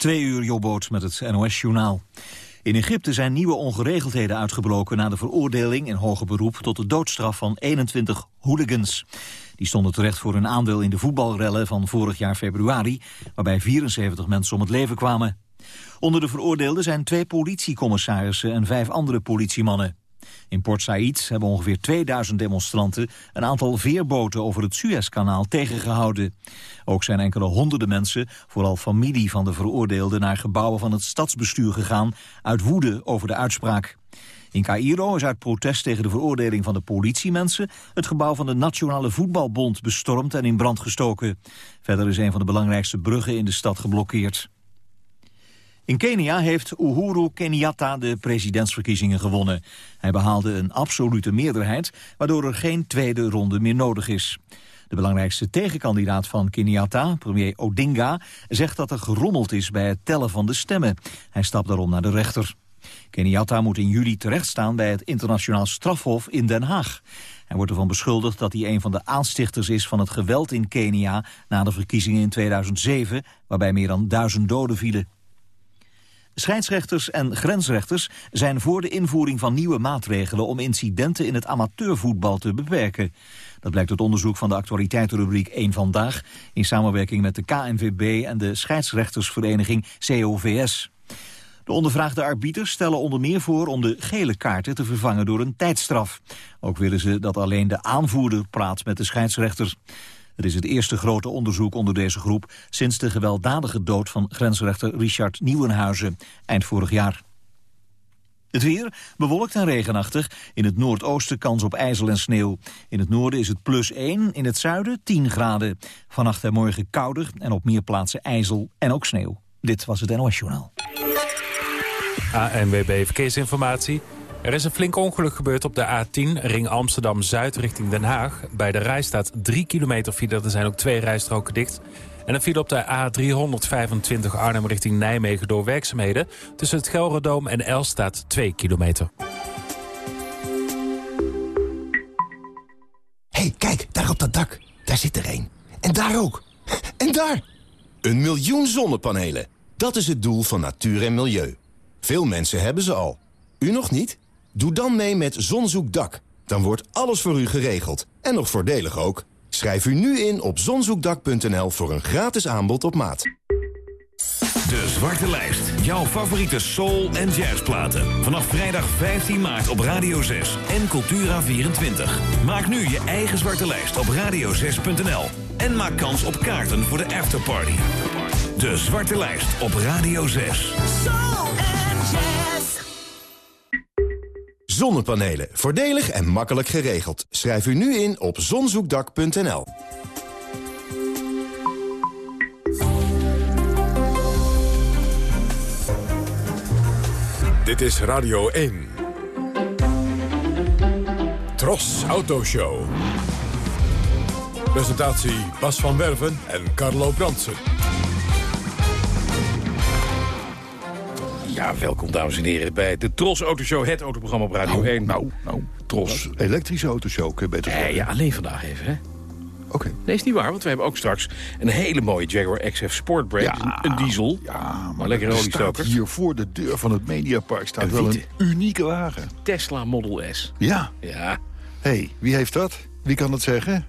Twee uur Jobboot met het NOS-journaal. In Egypte zijn nieuwe ongeregeldheden uitgebroken... na de veroordeling in hoger beroep tot de doodstraf van 21 hooligans. Die stonden terecht voor hun aandeel in de voetbalrellen van vorig jaar februari... waarbij 74 mensen om het leven kwamen. Onder de veroordeelden zijn twee politiecommissarissen en vijf andere politiemannen. In Port Said hebben ongeveer 2000 demonstranten een aantal veerboten over het Suezkanaal tegengehouden. Ook zijn enkele honderden mensen, vooral familie van de veroordeelden, naar gebouwen van het stadsbestuur gegaan uit woede over de uitspraak. In Cairo is uit protest tegen de veroordeling van de politiemensen het gebouw van de Nationale Voetbalbond bestormd en in brand gestoken. Verder is een van de belangrijkste bruggen in de stad geblokkeerd. In Kenia heeft Uhuru Kenyatta de presidentsverkiezingen gewonnen. Hij behaalde een absolute meerderheid, waardoor er geen tweede ronde meer nodig is. De belangrijkste tegenkandidaat van Kenyatta, premier Odinga, zegt dat er gerommeld is bij het tellen van de stemmen. Hij stapt daarom naar de rechter. Kenyatta moet in juli terechtstaan bij het internationaal strafhof in Den Haag. Hij wordt ervan beschuldigd dat hij een van de aanstichters is van het geweld in Kenia na de verkiezingen in 2007, waarbij meer dan duizend doden vielen. Scheidsrechters en grensrechters zijn voor de invoering van nieuwe maatregelen om incidenten in het amateurvoetbal te beperken. Dat blijkt uit onderzoek van de actualiteitenrubriek 1 Vandaag in samenwerking met de KNVB en de scheidsrechtersvereniging COVS. De ondervraagde arbiters stellen onder meer voor om de gele kaarten te vervangen door een tijdstraf. Ook willen ze dat alleen de aanvoerder praat met de scheidsrechters. Het is het eerste grote onderzoek onder deze groep... sinds de gewelddadige dood van grensrechter Richard Nieuwenhuizen eind vorig jaar. Het weer bewolkt en regenachtig. In het noordoosten kans op ijzel en sneeuw. In het noorden is het plus 1, in het zuiden 10 graden. Vannacht en morgen kouder en op meer plaatsen ijzel en ook sneeuw. Dit was het NOS Journaal. ANWB Verkeersinformatie. Er is een flink ongeluk gebeurd op de A10, ring Amsterdam-Zuid richting Den Haag. Bij de rij staat 3 kilometer file, er zijn ook twee rijstroken dicht. En een file op de A325 Arnhem richting Nijmegen door werkzaamheden. Tussen het Gelredoom en Els staat 2 kilometer. hey, kijk, daar op dat dak. Daar zit er een. En daar ook. En daar! Een miljoen zonnepanelen. Dat is het doel van natuur en milieu. Veel mensen hebben ze al. U nog niet? Doe dan mee met Zonzoekdak. Dan wordt alles voor u geregeld. En nog voordelig ook. Schrijf u nu in op zonzoekdak.nl voor een gratis aanbod op maat. De Zwarte Lijst. Jouw favoriete soul- en jazzplaten. Vanaf vrijdag 15 maart op Radio 6 en Cultura24. Maak nu je eigen Zwarte Lijst op radio6.nl. En maak kans op kaarten voor de afterparty. De Zwarte Lijst op Radio 6. Soul and jazz. Zonnepanelen. Voordelig en makkelijk geregeld. Schrijf u nu in op zonzoekdak.nl. Dit is Radio 1. Tros Autoshow. Presentatie Bas van Werven en Carlo Bransen. Ja, welkom dames en heren bij de Tros Autoshow, het autoprogramma op Radio 1. Nou, nou, Tros, elektrische autoshow, kun je beter Eh, zeggen. ja, alleen vandaag even, hè? Oké. Nee, is niet waar, want we hebben ook straks een hele mooie Jaguar XF Sportbrake. Ja. een, een diesel. Ja, maar lekker er oliestoker. hier voor de deur van het Mediapark staat Een wel een unieke wagen. Tesla Model S. Ja. Ja, Hé, hey, wie heeft dat? Wie kan het zeggen?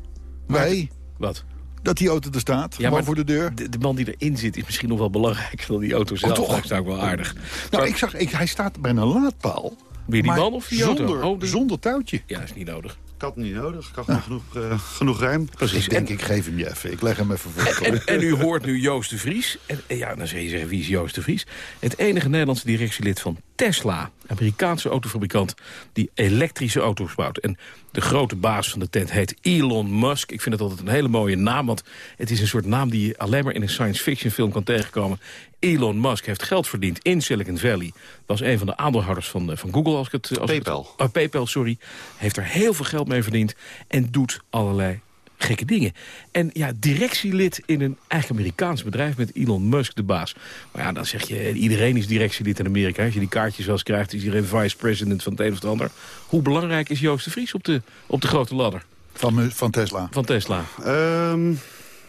Wij. wat? Dat die auto er staat, Ja, gewoon voor de deur. De, de man die erin zit is misschien nog wel belangrijker dan die auto zelf. toch? Dat is ook wel aardig. Nou, ik zag, ik, hij staat bij een laadpaal. Weer die maar man of die auto? zonder, Oh, de- zonder touwtje. Ja, is niet nodig. Ik had niet nodig. Ik had nog genoeg, eh, genoeg ruim. Precies. Ik denk, En- ik geef hem je even. Ik leg hem even voor. En, en u hoort nu Joost de Vries. En, en ja, dan zou je zeggen, wie is Joost de Vries? Het enige Nederlandse directielid van Tesla. Amerikaanse autofabrikant die elektrische auto's bouwt. En de grote baas van de tent heet Elon Musk. Ik vind het altijd een hele mooie naam, want het is een soort naam... die je alleen maar in een science fiction film kan tegenkomen. Elon Musk heeft geld verdiend in Silicon Valley. Was een van de aandeelhouders van, eh, van Google. Als ik het, als ik het- PayPal. Oh, PayPal, sorry. Heeft er heel veel geld mee verdiend en doet allerlei gekke dingen. En ja, directielid in een eigen Amerikaans bedrijf met Elon Musk de baas. Maar ja, dan zeg je, iedereen is directielid in Amerika. Als je die kaartjes wel eens krijgt, is iedereen vice-president van het een of het ander. Hoe belangrijk is Joost de Vries op de, op de grote ladder Van, van Tesla. van Tesla? Ehm,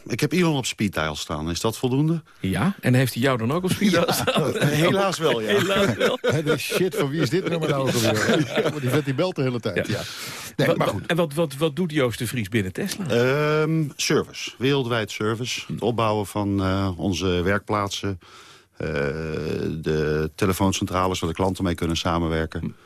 ik heb Elon op speed dial staan. Is dat voldoende? Ja, en heeft hij jou dan ook op speed dial staan? Helaas wel, ja. Helaas wel. De shit, van wie is dit nummer nou ook alweer? Die vent die belt de hele tijd, ja. Nee, Wat- maar goed. En wat, wat, wat doet Joost de Vries binnen Tesla? Ehm, service, wereldwijd service. Het opbouwen van eh, onze werkplaatsen. eh, de telefooncentrales waar de klanten mee kunnen samenwerken.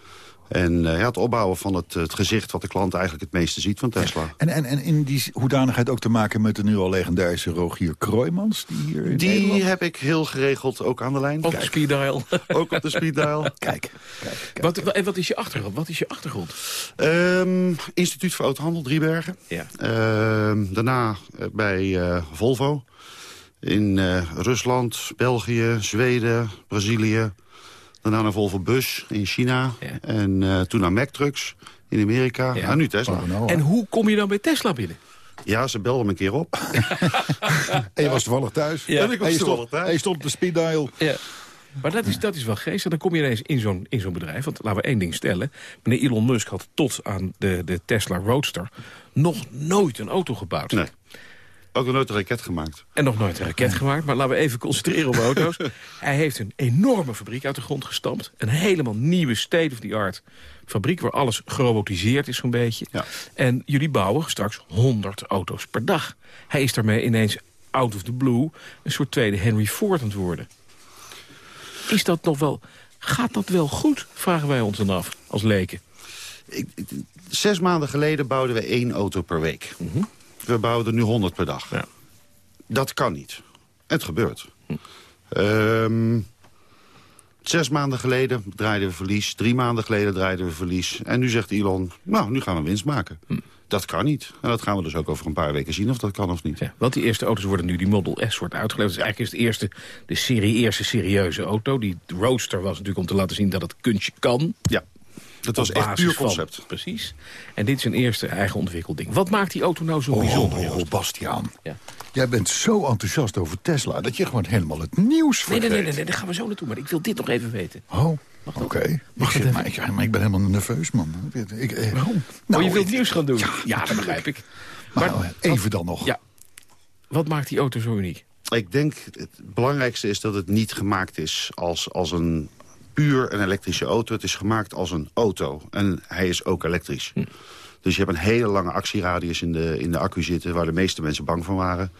En eh, ja, het opbouwen van het, het gezicht wat de klant eigenlijk het meeste ziet van Tesla. En, en, en in die hoedanigheid ook te maken met de nu al legendarische Rogier Kroijmans... die hier in Die Nederland... heb ik heel geregeld ook aan de lijn. op de speed dial. Ook op de speed dial. Kijk, kijk, kijk. Wat, en wat is je achtergrond? Wat is je achtergrond? Ehm, Instituut voor Autohandel, Driebergen. Ja. Ehm, daarna eh, bij eh, Volvo. In eh, Rusland, België, Zweden, Brazilië. Daarna naar Volvo Bus in China. Ja. En eh, toen naar Mac Trucks in Amerika. Ja. En nu Tesla. Oh, nou, En hoe kom je dan bij Tesla binnen? Ja, ze belden me een keer op. En je was toevallig thuis. Ja, En ik was je toevallig stond, thuis. en je stond op de speed dial. Ja. Maar dat is, dat is wel geestig. Dan kom je ineens in zo'n in zo'n bedrijf. Want laten we één ding stellen. Meneer Elon Musk had tot aan de, de Tesla Roadster... nog nooit een auto gebouwd. Nee. Ook nog nooit een raket gemaakt. En nog nooit een raket gemaakt. Maar laten we even concentreren op auto's. Hij heeft een enorme fabriek uit de grond gestampt. Een helemaal nieuwe state-of-the-art fabriek... waar alles gerobotiseerd is zo'n beetje. Ja. En jullie bouwen straks 100 auto's per dag. Hij is daarmee ineens out of the blue... een soort tweede Henry Ford aan het worden. Is dat nog wel... Gaat dat wel goed, vragen wij ons dan af, als leken. Ik, ik- zes maanden geleden bouwden we één auto per week. We bouwen er nu 100 per dag. Ja. Dat kan niet. Het gebeurt. Ehm, zes maanden geleden draaiden we verlies. Drie maanden geleden draaiden we verlies. En nu zegt Elon, nou, nu gaan we winst maken. Dat kan niet. En dat gaan we dus ook over een paar weken zien of dat kan of niet. Ja, want die eerste auto's worden nu, die Model S wordt uitgeleverd. Dus eigenlijk is het eerste, de serie, eerste serieuze auto. Die Roadster was natuurlijk om te laten zien dat het kunstje kan. Ja, dat was echt puur van- concept. precies. En dit is een eerste eigen ontwikkeld ding. Wat maakt die auto nou zo bijzonder? Oh, Joost? Bastiaan. Ja. Jij bent zo enthousiast over Tesla... dat je gewoon helemaal het nieuws vergeet. nee, nee, nee, nee, daar gaan we zo naartoe. Maar ik wil dit nog even weten. Oh, oké. Het maar, ik, maar ik ben helemaal nerveus, man. Ik, eh, Waarom? Nou, oh, je wilt ik- nieuws gaan doen? Ja, Ja, dat begrijp ik. Maar, Maar, even dan nog. ja, wat maakt die auto zo uniek? Ik denk het belangrijkste is dat het niet gemaakt is als, als een puur een elektrische auto. Het is gemaakt als een auto. En hij is ook elektrisch. Dus je hebt een hele lange actieradius in de, in de accu zitten... waar de meeste mensen bang van waren.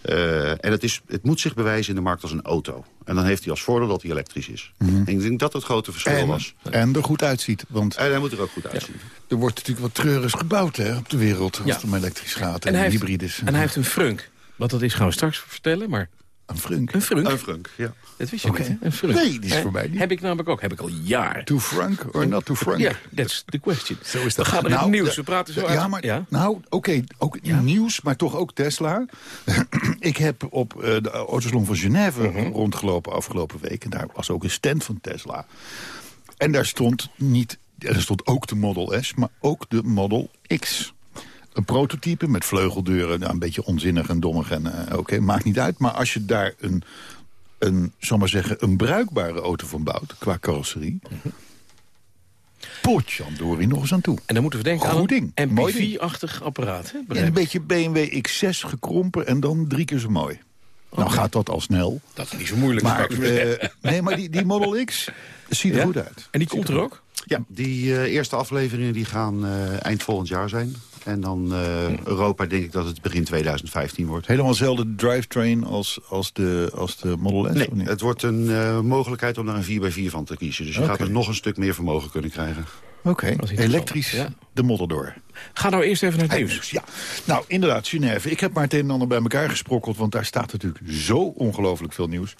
Eh, en het, is, het moet zich bewijzen in de markt als een auto. En dan heeft hij als voordeel dat hij elektrisch is. En ik denk dat het grote verschil En, was. en er goed uitziet. Want En hij moet er ook goed uitzien. er wordt natuurlijk wat treurigs gebouwd hè, op de wereld... als Ja. het om elektrisch gaat en, heeft, hybrides. en hij heeft een frunk. Wat dat is gaan we straks vertellen, maar een frunk. een frunk, Een frunk, ja. dat wist je Oké. niet, hè? Een frunk. Nee, die is voor mij niet. Heb ik namelijk ook, heb ik al jaren. Too frank or not too frank? Ja, that's the question. Zo is We dat. gaan er in het Nou, nieuws, we praten zo Ja, maar, ja? nou, oké, ook nieuws, maar toch ook Tesla. ik heb op eh, de Autosalon van Genève Mhm. rondgelopen afgelopen week. En daar was ook een stand van Tesla. En daar stond niet, er stond ook de Model S, maar ook de Model X. Een prototype met vleugeldeuren, nou, een beetje onzinnig en dommig. En eh, oké, maakt niet uit. Maar als je daar een, een, zal maar zeggen, een bruikbare auto van bouwt, qua carrosserie... Mhm. Potjandori nog eens aan toe. En dan moeten we denken Goed aan ding. een. MPV-achtig apparaat. Hè? Ja, een beetje BMW X6 gekrompen en dan drie keer zo mooi. Nou gaat dat al snel. Dat is niet zo moeilijk. Maar, eh, nee, maar die, die Model X ziet er Ja? goed uit. en die komt er ook? Ja, die eh, eerste afleveringen die gaan eh, eind volgend jaar zijn. En dan eh, Europa denk ik dat het begin 2015 wordt. Helemaal dezelfde drivetrain als, als, de, als de Model S? Nee, of niet? het wordt een eh, mogelijkheid om daar een 4x4 van te kiezen. Dus je gaat er nog een stuk meer vermogen kunnen krijgen. Oké, elektrisch Ja. de Model door. Ga nou eerst even naar het nieuws. Nieuws, Ja, nou inderdaad, Genève. Ik heb maar het een en ander bij elkaar gesprokkeld... want daar staat natuurlijk zo ongelooflijk veel nieuws.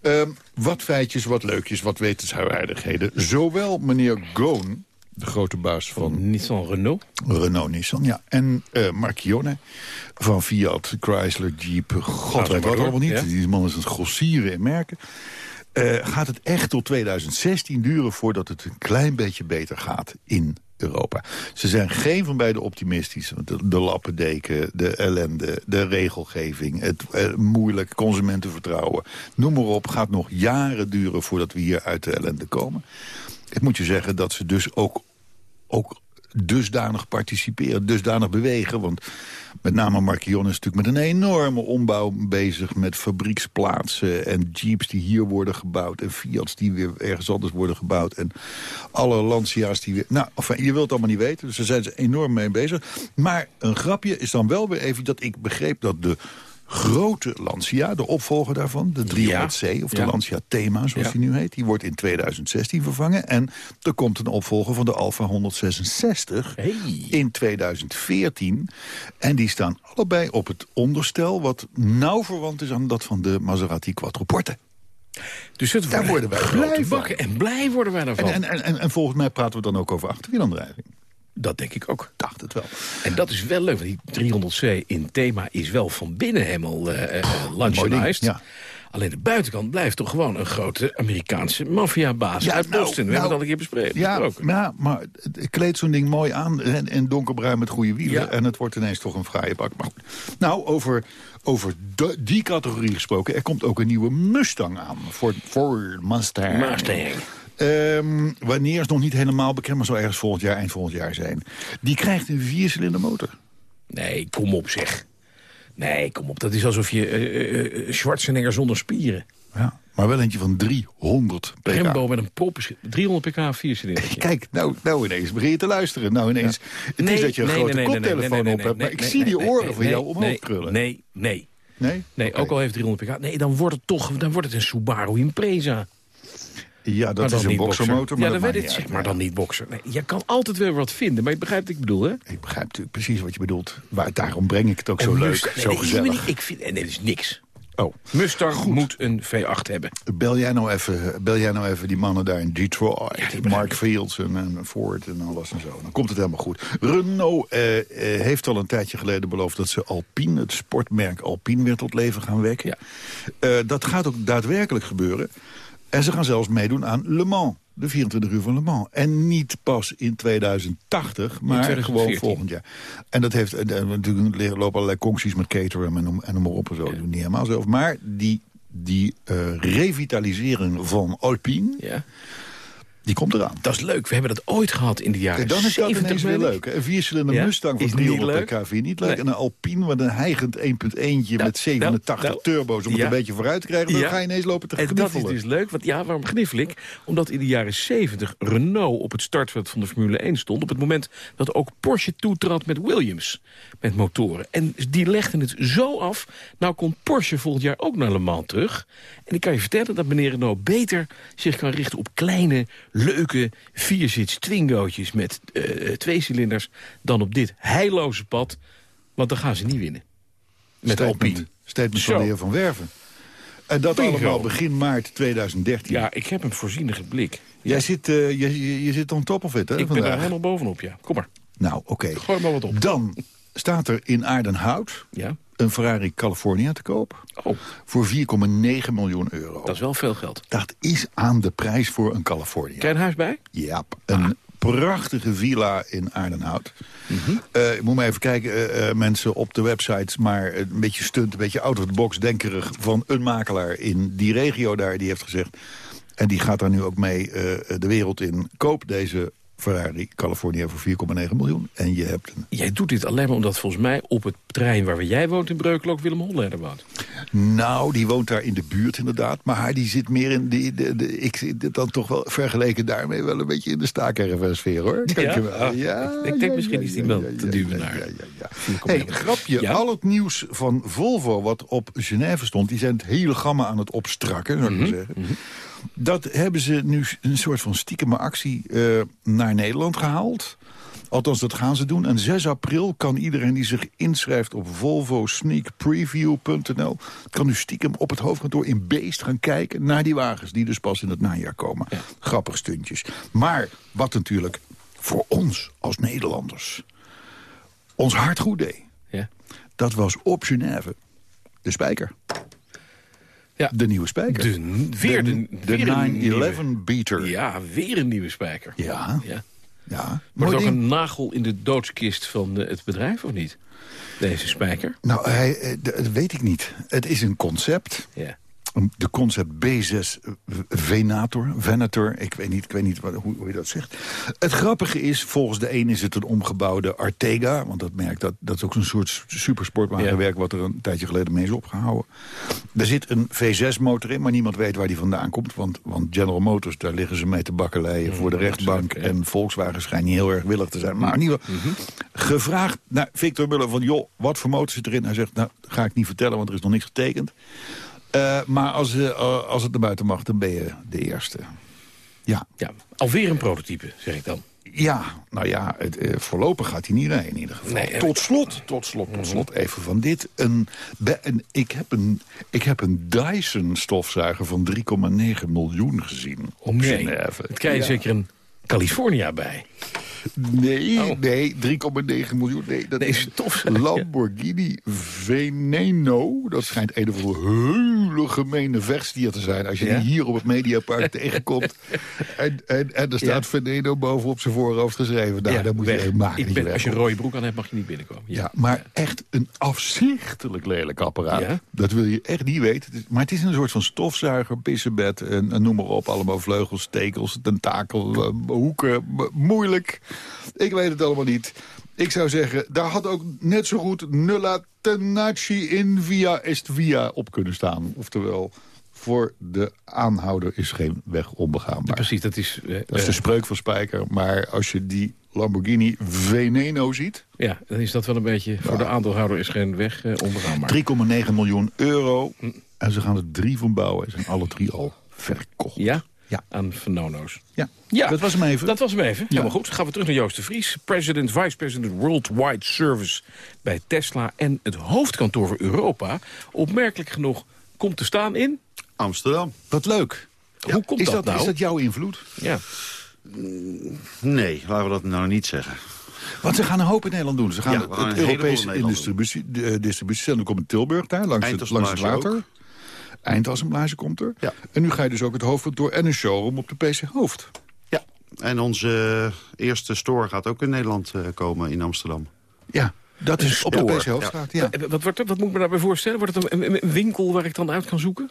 Ehm, wat feitjes, wat leukjes, wat wetenswaardigheden. Zowel meneer Goon, de grote baas van Nissan Renault. Renault Nissan, ja. En Marchione van Fiat, Chrysler, Jeep, god weet wat allemaal niet. ja. Die man is een grossieren in merken. Eh, gaat het echt tot 2016 duren voordat het een klein beetje beter gaat in Europa. Ze zijn geen van beide optimistisch. Want de, de lappendeken, de ellende, de regelgeving... het eh, moeilijk consumentenvertrouwen, noem maar op... gaat nog jaren duren voordat we hier uit de ellende komen. Ik moet je zeggen dat ze dus ook ook dusdanig participeren, dusdanig bewegen. Want met name Marquion is natuurlijk met een enorme ombouw bezig... met fabrieksplaatsen en jeeps die hier worden gebouwd... en Fiat's die weer ergens anders worden gebouwd... en alle Lancia's die weer... Nou, je wilt het allemaal niet weten, dus daar zijn ze enorm mee bezig. Maar een grapje is dan wel weer even dat ik begreep dat de grote Lancia, de opvolger daarvan, de 300C... of de Ja. Lancia Thema, zoals die nu heet... die wordt in 2016 vervangen. En er komt een opvolger van de Alfa 166 Hey. in 2014. En die staan allebei op het onderstel... wat nauw verwant is aan dat van de Maserati Quattroporte. Dus het Daar worden wij blij van. bakken. En blij worden wij daarvan. En, en, en, en volgens mij praten we dan ook over achterwielaandrijving. Dat denk ik ook. Dacht het wel. En dat is wel leuk, want die 300C in thema is wel van binnen helemaal lunchanized. ja. Alleen de buitenkant blijft toch gewoon een grote Amerikaanse maffiabaas Ja, uit nou, Boston. We nou, hebben het al een keer besproken. Ja, besproken. ja, maar het kleedt zo'n ding mooi aan en, en donkerbruin met goede wielen. Ja. En het wordt ineens toch een fraaie bak. Maar goed. Nou, over, over de- die categorie gesproken. Er komt ook een nieuwe Mustang aan. Voor, voor Mustang. Mustang. Ehm, wanneer is nog niet helemaal bekend, maar zal ergens volgend jaar, eind volgend jaar zijn. Die krijgt een viercilinder motor. Nee, kom op zeg. Nee, kom op. Dat is alsof je eh, eh, Schwarzenegger zonder spieren. Ja, maar wel eentje van 300 pk. Rembo met een poppes. 300 pk, vier cilinder. Kijk, nou, nou ineens begin je te luisteren. Nou ineens, het is dat je een grote koptelefoon op hebt, maar ik zie die oren van jou omhoog nee, krullen. Nee, nee. Nee? Nee, ook al heeft 300 pk. Nee, dan wordt het toch dan wordt het een Subaru Impreza. Ja, dat maar is een niet boxermotor. Ja, maar dat dat weet ik. Zeg maar dan niet bokser. Nee, je kan altijd wel wat vinden, maar je begrijpt wat ik bedoel, hè? Ik begrijp natuurlijk precies wat je bedoelt. Maar daarom breng ik het ook zo En leuk, zo nee, gezellig. nee, Ik vind, nee, dit is niks. Oh, Mustang moet een V8 hebben. bel jij, nou even, bel jij nou even die mannen daar in Detroit. begrijp Mark Fields en, en Ford en alles en zo. Dan komt het helemaal goed. Renault eh, eh, heeft al een tijdje geleden beloofd... dat ze Alpine, het sportmerk Alpine, weer tot leven gaan wekken. Ja. Eh, dat gaat ook daadwerkelijk gebeuren. En ze gaan zelfs meedoen aan Le Mans. De 24 uur van Le Mans. En niet pas in 2080, maar 2014. gewoon volgend jaar. En dat heeft, natuurlijk lopen allerlei concties met Caterham en noem, en maar op en zo. Niet helemaal zelf. Maar die, die eh, revitalisering van Alpine, Ja. Die komt eraan. Dat is leuk. We hebben dat ooit gehad in de jaren Kijk, dan is dat 70. ineens weer leuk. Een viercilinder Ja, Mustang van is niet 300 leuk. pk vind je niet leuk. Nee. En een Alpine met een hijgend 1.1'tje met 87 nou, turbo's... om het ja. een beetje vooruit te krijgen, dan Ja. ga je ineens lopen te En dat is dus leuk, want ja, waarom gniffel ik? Omdat in de jaren 70 Renault op het startveld van de Formule 1 stond... op het moment dat ook Porsche toetrad met Williams, met motoren. En die legden het zo af, nou komt Porsche volgend jaar ook naar Le Mans terug. En ik kan je vertellen dat meneer Renault beter zich kan richten op kleine, leuke, vierzits twingootjes... met eh twee cilinders, dan op dit heilloze pad, want dan gaan ze niet winnen. Met Statement, Alpine. statement van de heer Van Werven. En dat Bingo. allemaal begin maart 2013. Ja, ik heb een voorzienige blik. Jij zit, eh, je, je, zit on top of it, hè, Ik ben daar helemaal bovenop, ja. Kom maar, Nou, oké. gooi maar wat op. Dan staat er in Aardenhout Ja? Een Ferrari California te koop... Oh, voor 4,9 miljoen euro. dat is wel veel geld. Dat is aan de prijs voor een California. Krijg je een huis bij? Ja, een prachtige villa in Aardenhout. Eh, ik moet maar even kijken, eh, eh, mensen op de websites... maar een beetje stunt, een beetje out-of-the-box denkerig... van een makelaar in die regio daar, die heeft gezegd... en die gaat daar nu ook mee de wereld in. Koop deze Ferrari California voor 4,9 miljoen. En je hebt een... Jij doet dit alleen maar omdat volgens mij op het terrein waar jij woont in Breukelen ook Willem Hollander woont. Nou, die woont daar in de buurt inderdaad. Maar die zit meer in de, de, de- ik zit dan toch wel vergeleken daarmee wel een beetje in de staakerven-sfeer, hoor. Kijk Ja? je wel. Ah, ja, ik denk ja, misschien ja, is die wel te duwen naar. Ja, ja, ja. Hey, grapje, al het nieuws van Volvo wat op Genève stond... die zijn het hele gamma aan het opstrakken, zou ik Mhm, maar zeggen. Dat hebben ze nu een soort van stiekeme actie eh, naar Nederland gehaald. Althans, dat gaan ze doen. En 6 april kan iedereen die zich inschrijft op volvosneakpreview.nl... kan nu stiekem op het hoofdkantoor in Beest gaan kijken... naar die wagens die dus pas in het najaar komen. Grappig stuntjes. Maar wat natuurlijk voor ons als Nederlanders... ons hart goed deed... Ja. dat was op Genève de spijker. Ja. De nieuwe spijker. De, weer de, de een 9-11 nieuwe- beater. Ja, weer een nieuwe spijker. Ja, Ja. ja. Wordt ook een nagel in de doodskist van eh, het bedrijf of niet? Deze spijker? Nou, hij, eh, dat weet ik niet. Het is een concept. Ja. Een- de concept B6 Venator, Venator, ik weet niet, ik weet niet wat, hoe, hoe je dat zegt. Het grappige is, volgens de een is het een omgebouwde Artega, want dat merk dat, dat is ook zo'n soort supersportwagenwerk wat er een tijdje geleden mee is opgehouden. Er zit een V6-motor in, maar niemand weet waar die vandaan komt, want, want General Motors, daar liggen ze mee te bakkeleien voor de rechtbank en Volkswagen schijnt niet heel erg willig te zijn. Maar in ieder geval, gevraagd naar Victor Muller van, joh, wat voor motor zit erin? Hij zegt, nou, ga ik niet vertellen, want er is nog niks getekend. Eh, maar als, eh, als het naar buiten mag, dan ben je de eerste. Ja, Ja, alweer een prototype, zeg ik dan. ja nou ja, het, eh, voorlopig gaat hij niet rijden in ieder geval. Nee, tot slot, tot slot, tot slot even van dit. Een, een, ik, heb een, ik heb een Dyson stofzuiger van 3,9 miljoen gezien op Nee, Genève. dan krijg je Ja. zeker een California bij. Nee, Oh. nee, 3,9 miljoen. Nee, dat Nee, is stofzuiger. Lamborghini Veneno. Dat schijnt een of andere hele gemene vechtstier te zijn. Als je Ja? die hier op het Mediapark tegenkomt. En, en, en er staat Ja. Veneno bovenop zijn voorhoofd geschreven. Nou, dan moet weg. je maken. Ik ben, als je een rode broek aan hebt, mag je niet binnenkomen. Ja, maar echt een afzichtelijk lelijk apparaat. Dat wil je echt niet weten. Maar het is een soort van stofzuiger, pissebed en, en noem maar op. Allemaal vleugels, stekels, tentakel, hoeken. moeilijk. Ik weet het allemaal niet. Ik zou zeggen, daar had ook net zo goed Nulla Tenaci in via est via op kunnen staan. Oftewel, voor de aanhouder is geen weg onbegaanbaar. Precies, dat is... eh, Dat is de eh, spreuk van Spijker. Maar als je die Lamborghini Veneno ziet... ja, dan is dat wel een beetje... Voor de aandeelhouder is geen weg eh, onbegaanbaar. 3,9 miljoen euro. En ze gaan er drie van bouwen. En zijn alle drie al verkocht. Ja? Ja. Aan Fenono's. Ja, Ja, dat was hem even. Dat was hem even. Helemaal goed. Gaan we terug naar Joost de Vries. President, Vice President Worldwide Service bij Tesla. En het hoofdkantoor voor Europa, opmerkelijk genoeg, komt te staan in... Amsterdam. Wat leuk. Hoe komt is dat, dat, nou? Is dat jouw invloed? Ja. Nee, laten we dat nou niet zeggen. Want ze gaan een hoop in Nederland doen. Ze gaan Ja, we gaan het in Europese distributie, eh, distributiecentrum komt in Tilburg daar, langs, het, langs het water. Eindassemblage komt er. Ja. En nu ga je dus ook het hoofdkantoor en een showroom op de PC Hoofd. Ja. En onze eerste store gaat ook in Nederland eh, komen in Amsterdam. Ja, dat is op de. PC Hoofdstraat. Ja. Eh, Wat, wordt er- wat moet ik me daarbij voorstellen? Wordt het een, een- een winkel waar ik dan uit kan zoeken?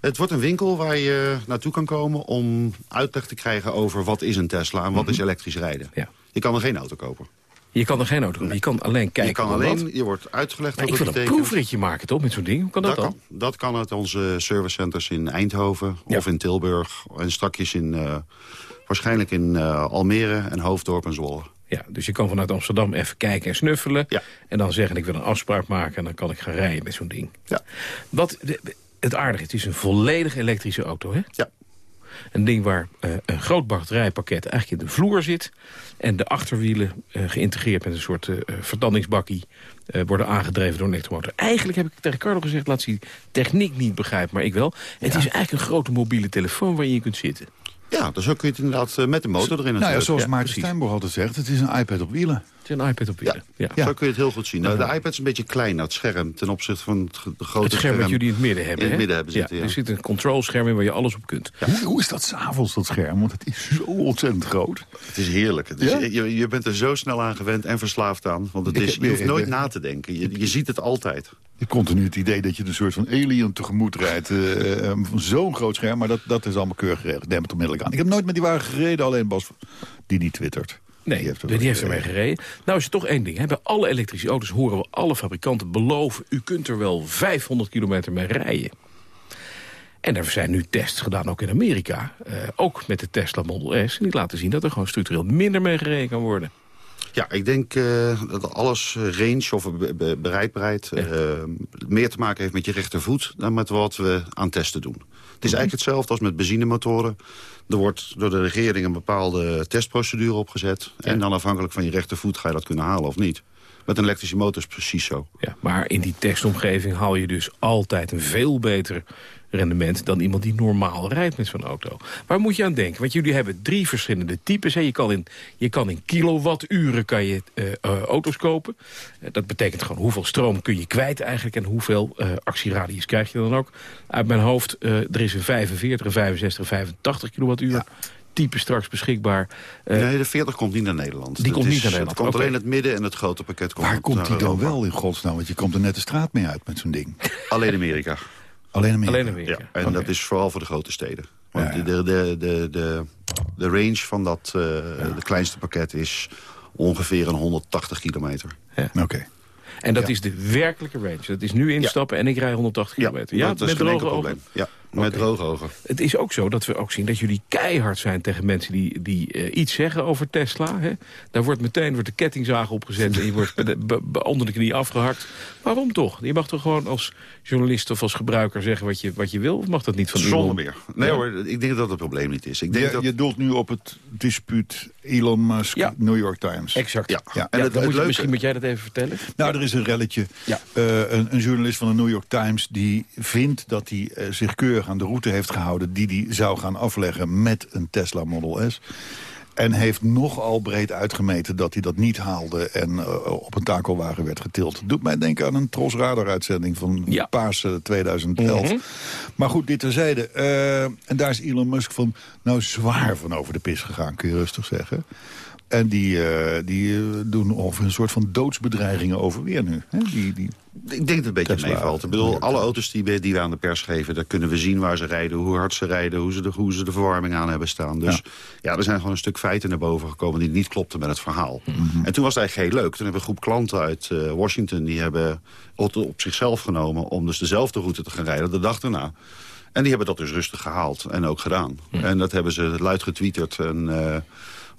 Het wordt een winkel waar je naartoe kan komen om uitleg te krijgen over wat is een Tesla en wat is elektrisch rijden. Ja. Je kan er geen auto kopen. Je kan er geen auto kopen. Je kan alleen kijken. je kan alleen, wat. je wordt uitgelegd Maar wat ik wil een proefritje maken, toch, met zo'n ding? Hoe kan dat, Dat dan? kan, dat kan uit onze servicecenters in Eindhoven Ja. of in Tilburg. En strakjes in, eh, waarschijnlijk in eh, Almere en Hoofddorp en Zwolle. Ja, dus je kan vanuit Amsterdam even kijken en snuffelen. Ja. En dan zeggen, ik wil een afspraak maken... en dan kan ik gaan rijden met zo'n ding. Ja. Wat, het aardige is, het is een volledig elektrische auto, hè? Ja. Een ding waar eh, een groot batterijpakket eigenlijk in de vloer zit... en de achterwielen eh, geïntegreerd met een soort eh verdandingsbakkie... eh, worden aangedreven door een elektromotor. Eigenlijk heb ik tegen Carlo gezegd, laat ze die techniek niet begrijpen, maar ik wel. Het is eigenlijk een grote mobiele telefoon waar je in kunt zitten. Ja, dus zo kun je het inderdaad eh, met de motor erin Nou ja, zoals Ja, Maarten. Steinborg altijd zegt, het is een iPad op wielen. Het is een iPad op wielen. Ja. Ja. Zo kun je het heel goed zien. Nou, de iPad is een beetje klein, nou, het scherm, ten opzichte van het, grote Het scherm wat jullie in het midden hebben. in het midden hebben zitten, ja. Er zit een controlscherm in waar je alles op kunt. Hoe, hoe is dat s'avonds, dat scherm? Want het is zo ontzettend groot. Het is heerlijk. Het is, Ja? je, je bent er zo snel aan gewend en verslaafd aan. Want het is, je hoeft nooit na te denken. Je, je ziet het altijd. Je continu het idee dat je een soort van alien tegemoet rijdt. eh, eh, van Zo'n groot scherm, maar dat, dat is allemaal keurig geregeld. Neem het onmiddellijk aan. Ik heb nooit met die wagen gereden, alleen Bas, die niet twittert. Nee, die heeft, die heeft ermee gereden. Nou is er toch één ding. Hè. Bij alle elektrische auto's horen we alle fabrikanten beloven... u kunt er wel 500 kilometer mee rijden. En er zijn nu tests gedaan, ook in Amerika. eh, ook met de Tesla Model S. En die laten zien dat er gewoon structureel minder mee gereden kan worden. Ja, ik denk eh, dat alles eh, range of be- bereikbaarheid... eh, meer te maken heeft met je rechtervoet... dan met wat we aan testen doen. Het is eigenlijk hetzelfde als met benzinemotoren. Er wordt door de regering een bepaalde testprocedure opgezet. En dan afhankelijk van je rechtervoet ga je dat kunnen halen of niet. Met een elektrische motor is precies zo. Ja, maar in die testomgeving haal je dus altijd een veel beter rendement... dan iemand die normaal rijdt met zo'n auto. Waar moet je aan denken? Want jullie hebben drie verschillende types. Hè. Je, kan in, je kan in kilowatturen kan je, eh, eh, auto's kopen. Eh, dat betekent gewoon hoeveel stroom kun je kwijt eigenlijk... en hoeveel eh, actieradius krijg je dan ook. Uit mijn hoofd, eh, er is een 45, een 65, een 85 kilowattuur... Type straks beschikbaar. Eh, nee, de 40 komt niet naar Nederland. Die Het komt niet naar Nederland, Het komt alleen het midden en het grote pakket komt Waar komt die dan wel in godsnaam? Want je komt er net de straat mee uit met zo'n ding. Alleen Amerika. Alleen Amerika. Alleen Amerika. Ja, en dat is vooral voor de grote steden. Want Ja, ja. De, de, de, de, de range van dat, uh, de kleinste pakket is ongeveer een 180 kilometer. Oké. En dat is de werkelijke range. Dat is nu instappen en ik rij 180 kilometer. Ja, dat is met geen enkel probleem. Ja, met droge ogen. Het is ook zo dat we ook zien dat jullie keihard zijn tegen mensen die, die eh, iets zeggen over Tesla. Hè? Daar wordt meteen wordt de kettingzaag opgezet en je wordt onder de knie afgehakt. Waarom toch? Je mag toch gewoon als journalist of als gebruiker zeggen wat je, wat je wil? Of mag dat niet van Zonder Elon? meer. Nee Ja. hoor, ik denk dat dat het probleem niet is. Ik denk Je, dat, je doelt nu op het dispuut Elon Musk, Ja. New York Times. Exact. Ja. Ja. En Ja, het, dan het moet je, misschien moet jij dat even vertellen. Nou, er is een relletje. Ja. Eh, een, een journalist van de New York Times die vindt dat hij eh, zich keurig aan de route heeft gehouden... die hij zou gaan afleggen met een Tesla Model S. En heeft nogal breed uitgemeten dat hij dat niet haalde... en eh, op een takelwagen werd getild. Doet mij denken aan een Tros Radar-uitzending van Ja. Pasen 2011. Mhm. Maar goed, dit terzijde. Eh, en daar is Elon Musk van nou zwaar van over de pis gegaan, kun je rustig zeggen. En die, eh, die eh, doen over een soort van doodsbedreigingen over weer nu. Hè? Die, die, ik denk dat het een beetje meevalt. Ik bedoel, alle auto's die we, die we aan de pers geven... daar kunnen we zien waar ze rijden, hoe hard ze rijden... hoe ze de, hoe ze de verwarming aan hebben staan. Dus ja. er zijn gewoon een stuk feiten naar boven gekomen... die niet klopten met het verhaal. Mhm. En toen was het eigenlijk heel leuk. Toen hebben een groep klanten uit eh, Washington... die hebben het op zichzelf genomen om dus dezelfde route te gaan rijden... de dag daarna. En die hebben dat dus rustig gehaald en ook gedaan. En dat hebben ze luid getwitterd en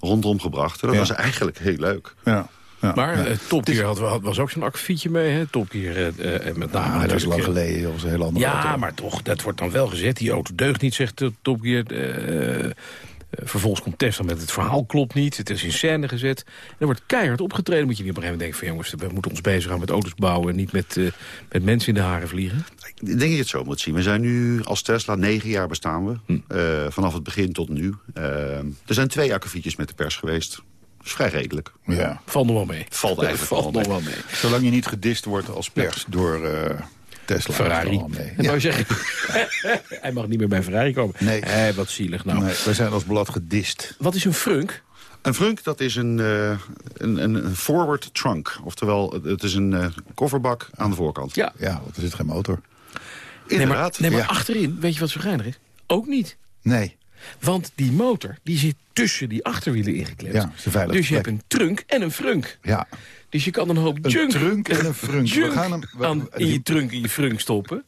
rondom gebracht. En dat Ja. was eigenlijk heel leuk. ja, ja, Maar ja. eh, Top Gear had, had- was ook zo'n akkefietje mee. Hè? Top Gear eh, eh, met name dat is lang geleden, dat was een heel ander Ja, auto. maar toch, dat wordt dan wel gezet. Die auto deugt niet, zegt Top Gear. Eh, vervolgens komt Tesla met het verhaal klopt niet. Het is in scène gezet. En er wordt keihard opgetreden. Moet je niet op een gegeven moment denken van... jongens, we moeten ons bezighouden met auto's bouwen... en niet met, eh, met mensen in de haren vliegen. Ik denk dat je het zo moet zien. We zijn nu als Tesla negen jaar bestaan we. Hm. Eh, vanaf het begin tot nu. Eh, er zijn twee akkefietjes met de pers geweest. Dat is vrij redelijk. Ja. Valt nog wel mee. Valt eigenlijk Valt wel nog mee. wel mee. Zolang je niet gedist wordt als pers door eh, Tesla. Ferrari. En Ja. zeggen, hij mag niet meer bij Ferrari komen. Nee. Hé, wat zielig nou. Nee, wij zijn als blad gedist. Wat is een frunk? Een frunk, dat is een, eh, een, een forward trunk. Oftewel, het- is een eh, kofferbak aan de voorkant. Ja. Ja, want er zit geen motor. Nee, maar, Inderdaad. nee, maar Ja. achterin, weet je wat zo geinig is? Ook niet. Nee. Want die motor, die zit tussen die achterwielen ingeklemd. Ja, is de veiligste dus je hebt een trunk en een frunk. Ja, Dus je kan een hoop een junk, trunk en een frunk. we gaan hem, we- aan, in je trunk in je frunk stoppen.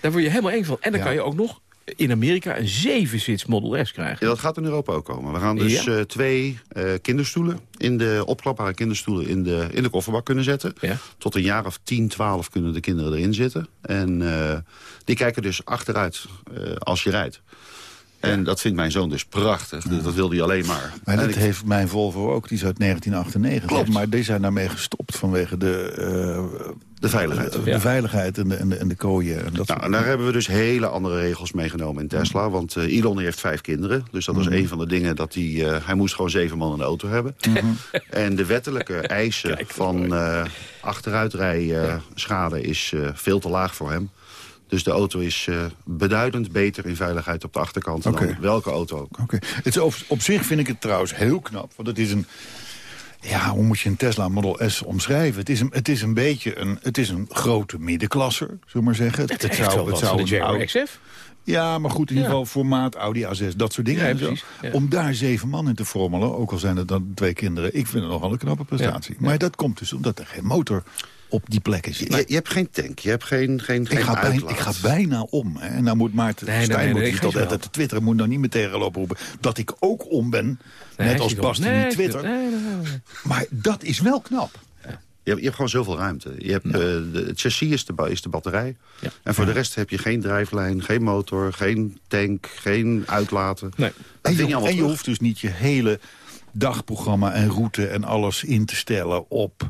Daar word je helemaal eng van. En dan Ja. kan je ook nog in Amerika een 7-zits Model S krijgen. Ja, dat gaat in Europa ook komen. We gaan dus Ja? eh, twee eh, kinderstoelen, in de opklapbare kinderstoelen in de, in de kofferbak kunnen zetten. Ja. Tot een jaar of 10, 12 kunnen de kinderen erin zitten. En eh, die kijken dus achteruit eh, als je rijdt. En dat vindt mijn zoon dus prachtig. Dus dat wil hij alleen maar. Maar En dat ik- heeft mijn Volvo ook, die is uit 1998. Klopt. Maar die zijn daarmee gestopt vanwege de, eh, de veiligheid. de, Ja. veiligheid en de, en de, en de kooien. En dat Nou, en daar hebben we dus hele andere regels meegenomen in Tesla. Want eh, Elon heeft vijf kinderen. Dus dat was Mhm. een van de dingen dat hij... eh, hij moest gewoon zeven man in de auto hebben. Mhm. En de wettelijke eisen Kijk, van achteruitrijschade is eh, veel te laag voor hem. Dus de auto is eh, beduidend beter in veiligheid op de achterkant... Dan welke auto ook. Oké. Het is op, op zich vind ik het trouwens heel knap. Want het is een... Ja, hoe moet je een Tesla Model S omschrijven? Het is een, het is een beetje een, het is een grote middenklasser, zullen we maar zeggen. Het, heeft wel wat van de Jaguar XF. Ja, maar goed, in ieder Ja. geval formaat Audi A6, dat soort dingen. Ja, en zo. precies, ja. Om daar zeven man in te formelen, ook al zijn het dan twee kinderen... ik vind het nogal een knappe prestatie. Maar dat komt dus omdat er geen motor op die plekken zit. Je, je hebt geen tank, je hebt geen, geen, geen Ik ga, bij, uitlaat. ik ga bijna om. Hè. En nou moet Maarten Nee, nee, Stijn nee, moet nee, je wel. te twitteren. Moet nou niet meer tegenlopen roepen dat ik ook om ben. Nee, net als Bas die nee, nee, nee, nee, nee. Maar dat is wel knap. Je hebt, je hebt gewoon zoveel ruimte. Je hebt, eh, de, het chassis is de, is de batterij. Ja. En voor de rest heb je geen drijflijn, geen motor, geen tank, geen uitlaten. Nee. Dat En je, en je hoeft dus niet je hele dagprogramma en route en alles in te stellen op...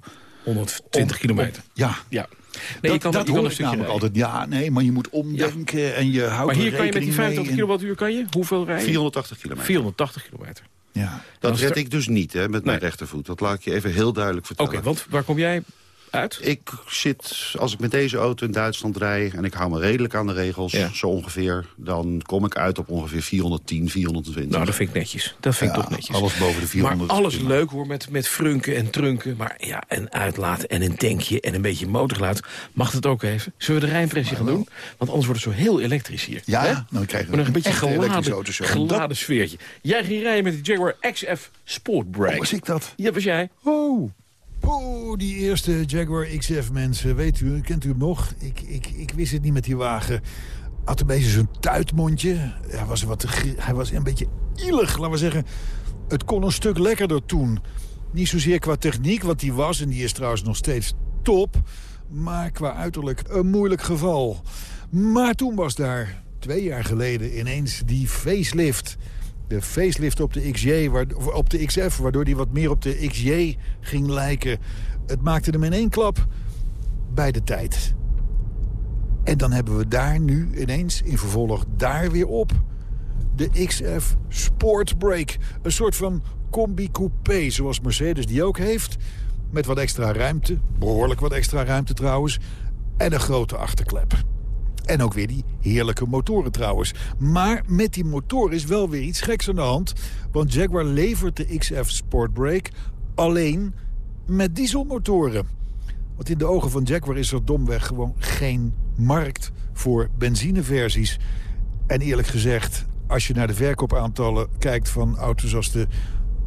120 op- kilometer. ja, Ja. Nee, dat, kan, dat hoor ik stukje namelijk altijd. Ja, nee, maar je moet omdenken en je houdt Maar hier er kan je met die rekening 85 mee en- kilowattuur kan je hoeveel rijden? 480 kilometer. 480 kilometer. Ja. Dat red er- ik dus niet hè, met mijn Nee. rechtervoet. Dat laat ik je even heel duidelijk Oké, vertellen. want waar kom jij? Uit? Ik zit, als ik met deze auto in Duitsland rij... en ik hou me redelijk aan de regels, Ja. zo ongeveer... dan kom ik uit op ongeveer 410, 420. Nou, dat vind ik netjes. Dat vind ik Ja, toch netjes. alles boven de 400 Maar alles leuk hoor, met, met frunken en trunken. Maar ja, een uitlaat en een tankje en een beetje motorgeluid. Mag het ook even? Zullen we de rijimpressie gaan doen? Want anders wordt het zo heel elektrisch hier. Ja, Hè? dan krijgen we nog een beetje geladen, geladen sfeertje. Jij ging rijden met de Jaguar XF Sport Brake. Oh, was ik dat? Ja, was jij? Oh. Die eerste Jaguar XF mensen. Weet u, kent u hem nog? Ik, ik, ik wist het niet met die wagen. Had een beetje zo'n tuitmondje. Hij was, wat, hij was een beetje ielig, laten we zeggen. Het kon een stuk lekkerder toen. Niet zozeer qua techniek, wat die was. En die is trouwens nog steeds top. Maar qua uiterlijk een moeilijk geval. Maar toen was daar, twee jaar geleden, ineens die facelift. De facelift op de XJ, op de XF, waardoor die wat meer op de XJ ging lijken. Het maakte hem in één klap bij de tijd. En dan hebben we daar nu ineens in vervolg daar weer op. De XF Sport Brake. Een soort van combi-coupé, zoals Mercedes die ook heeft. Met wat extra ruimte, behoorlijk wat extra ruimte trouwens. En een grote achterklep. En ook weer die heerlijke motoren trouwens. Maar met die motor is wel weer iets geks aan de hand. Want Jaguar levert de XF Sport Brake alleen met dieselmotoren. Want in de ogen van Jaguar is er domweg gewoon geen markt voor benzineversies. En eerlijk gezegd, als je naar de verkoopaantallen kijkt van auto's als de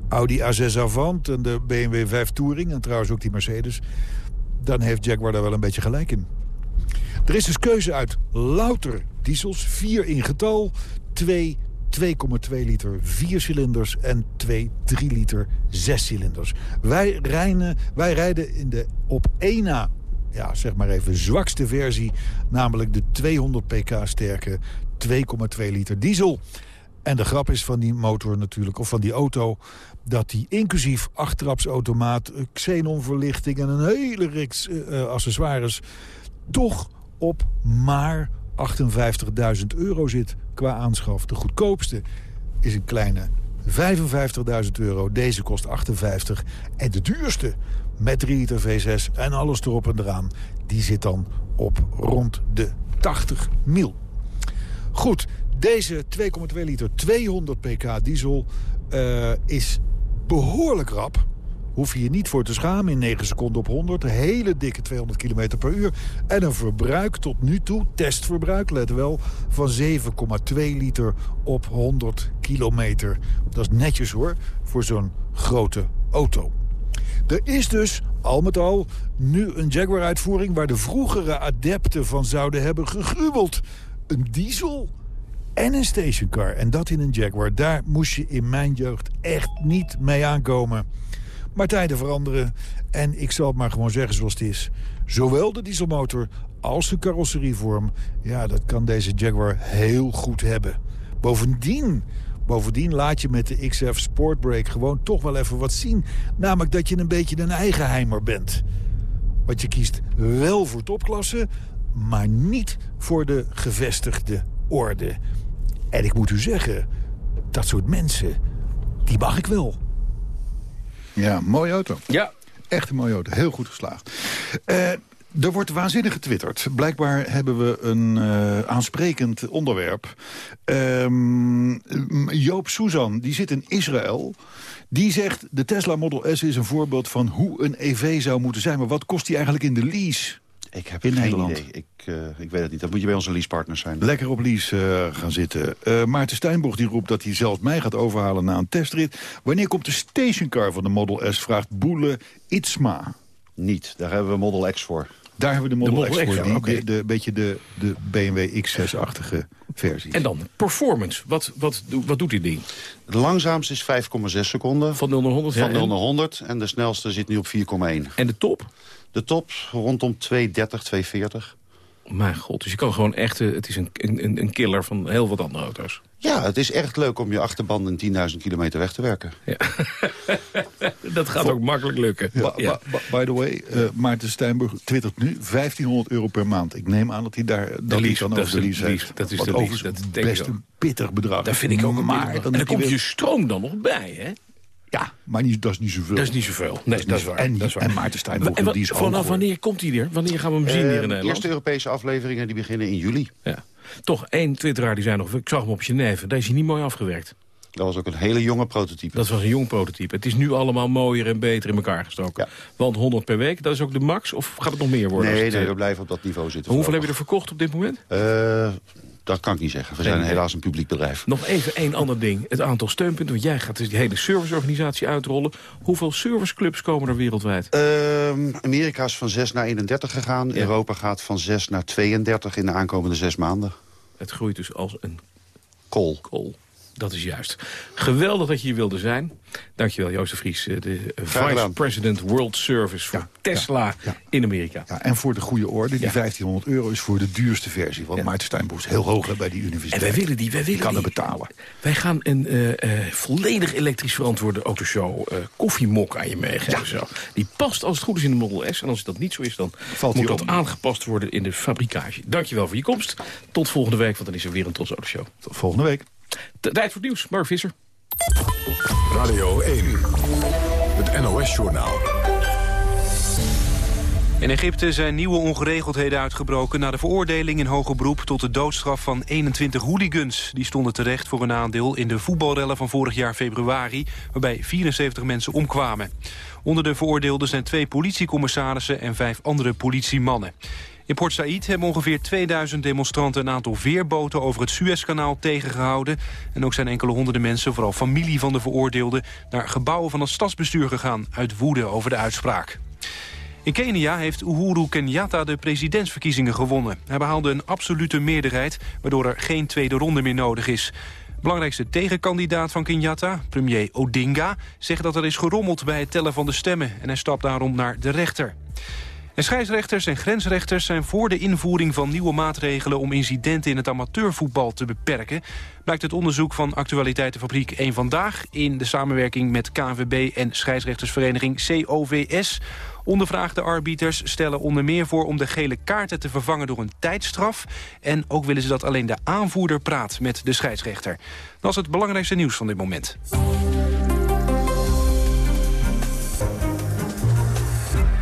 Audi A6 Avant en de BMW 5 Touring... en trouwens ook die Mercedes, dan heeft Jaguar daar wel een beetje gelijk in. Er is dus keuze uit louter diesels, vier in getal, twee 2,2 liter viercilinders en twee 3 liter zescilinders. Wij rijden, wij rijden in de op één na, ja, zeg maar even, zwakste versie... namelijk de 200 pk sterke 2,2 liter diesel. En de grap is van die motor natuurlijk, of van die auto... dat die inclusief achtertrapsautomaat, eh, xenonverlichting... en een hele reeks eh, eh, accessoires toch op maar 58.000 euro zit qua aanschaf. De goedkoopste is een kleine 55.000 euro. Deze kost 58. En de duurste, met 3 liter V6 en alles erop en eraan... die zit dan op rond de 80 mil. Goed, deze 2,2 liter 200 pk diesel eh, is behoorlijk rap. Hoef je je niet voor te schamen in 9 seconden op 100. Een hele dikke 200 km per uur. En een verbruik tot nu toe, testverbruik, let wel, van 7,2 liter op 100 kilometer. Dat is netjes hoor, voor zo'n grote auto. Er is dus, al met al, nu een Jaguar-uitvoering... waar de vroegere adepten van zouden hebben gegruweld. Een diesel en een stationcar. En dat in een Jaguar. Daar moest je in mijn jeugd echt niet mee aankomen. Maar tijden veranderen. En ik zal het maar gewoon zeggen zoals het is. Zowel de dieselmotor als de carrosserievorm... ja, dat kan deze Jaguar heel goed hebben. Bovendien... Bovendien laat je met de XF Sportbrake gewoon toch wel even wat zien. Namelijk dat je een beetje een eigenheimer bent. Want je kiest wel voor topklasse, maar niet voor de gevestigde orde. En ik moet u zeggen, dat soort mensen, die mag ik wel. Ja, mooie auto. Ja. Echt een mooie auto. Heel goed geslaagd. Eh, er wordt waanzinnig getwitterd. Blijkbaar hebben we een eh, aansprekend onderwerp. Ehm, Joop Suzan, die zit in Israël. Die zegt, de Tesla Model S is een voorbeeld van hoe een EV zou moeten zijn. Maar wat kost die eigenlijk in de lease? Ik heb In geen Nederland. idee. Ik, eh, ik weet het niet. Dat moet je bij onze leasepartners zijn. Lekker op lease eh, gaan zitten. Eh, Maarten Steinboeg die roept dat hij zelfs mij gaat overhalen na een testrit. Wanneer komt de stationcar van de Model S? Vraagt Boele Itzma. Niet. Daar hebben we Model X voor. Daar hebben we de Model, Model X X, voor. ja, Die, de, de, beetje de, de BMW X6-achtige versie. En dan performance. Wat, wat, wat doet die ding? De langzaamste is 5,6 seconden. Van 0 naar 100? Van ja, 0 en- naar 100. En de snelste zit nu op 4,1. En de top? De top rondom 230, 240. Mijn god, dus je kan gewoon echt... eh, het is een, een, een killer van heel wat andere auto's. Ja, het is echt leuk om je achterban in 10.000 kilometer weg te werken. Dat gaat ook makkelijk lukken. Ja. by the way, eh, Maarten Steinburg twittert nu 1500 euro per maand. Ik neem aan dat hij daar dat hij lease, dan dat over de is de lease lease, heeft. dat is de lease, dat denk ik best een pittig bedrag. Dat vind ik ook een maar dan, En dan komt weer- je stroom dan nog bij, hè? Ja, maar niet, dat is niet zoveel. Dat is niet zoveel. Nee, dat is waar. En, dat is waar. en Maarten Steinbroek, En wa- die is Vanaf wanneer komt hij er? Wanneer gaan we hem zien hier in Eh, de Nederland? eerste Europese afleveringen die beginnen in juli. Ja. Toch, één twitteraar die zei nog... Ik zag hem op Genève. Daar is hij niet mooi afgewerkt. Dat was ook een hele jonge prototype. Dat was een jong prototype. Het is nu allemaal mooier en beter in elkaar gestoken. Want 100 per week, dat is ook de max? Of gaat het nog meer worden? Nee, nee, eh, we blijven op dat niveau zitten. Hoeveel heb je er verkocht op dit moment? Eh, dat kan ik niet zeggen. We zijn nee. helaas een publiek bedrijf. Nog even één ander ding. Het aantal steunpunten. Want jij gaat dus die hele serviceorganisatie uitrollen. Hoeveel serviceclubs komen er wereldwijd? Ehm, Amerika is van 6 naar 31 gegaan. Europa gaat van 6 naar 32 in de aankomende zes maanden. Het groeit dus als een kool. kool. Dat is juist. Geweldig dat je hier wilde zijn. Dankjewel, Joost de Vries, eh, de vice-president World Service voor Tesla in Amerika. Ja, en voor de goede orde, die Ja. 1500 euro is voor de duurste versie. Want Maarten Steinbroek is heel hoog bij die universiteit. En wij willen die, wij willen kan die. het betalen. Wij gaan een eh, eh, volledig elektrisch verantwoorde autoshow eh, koffiemok aan je meegeven. Zo. Die past als het goed is in de Model S. En als dat niet zo is, dan Valt moet die dat om. aangepast worden in de fabrikage. Dankjewel voor je komst. Tot volgende week, want dan is er weer een Tros Autoshow. Tot volgende week. Tijd voor het nieuws. Mark Visser. Radio 1. Het NOS-journaal. In Egypte zijn nieuwe ongeregeldheden uitgebroken... na de veroordeling in hoger beroep tot de doodstraf van 21 hooligans. Die stonden terecht voor een aandeel in de voetbalrellen van vorig jaar februari... waarbij 74 mensen omkwamen. Onder de veroordeelden zijn twee politiecommissarissen... en vijf andere politiemannen. In Port Said hebben ongeveer 2000 demonstranten... een aantal veerboten over het Suezkanaal tegengehouden. En ook zijn enkele honderden mensen, vooral familie van de veroordeelden... naar gebouwen van het stadsbestuur gegaan... uit woede over de uitspraak. In Kenia heeft Uhuru Kenyatta de presidentsverkiezingen gewonnen. Hij behaalde een absolute meerderheid, waardoor er geen tweede ronde meer nodig is. Belangrijkste tegenkandidaat van Kenyatta, premier Odinga... zegt dat er is gerommeld bij het tellen van de stemmen... en hij stapt daarom naar de rechter. Scheidsrechters en grensrechters zijn voor de invoering van nieuwe maatregelen... om incidenten in het amateurvoetbal te beperken. Blijkt het onderzoek van actualiteitenfabriek 1 Vandaag... in de samenwerking met KNVB en scheidsrechtersvereniging COVS. Ondervraagde arbiters stellen onder meer voor om de gele kaarten te vervangen door een tijdstraf. En ook willen ze dat alleen de aanvoerder praat met de scheidsrechter. Dat is het belangrijkste nieuws van dit moment.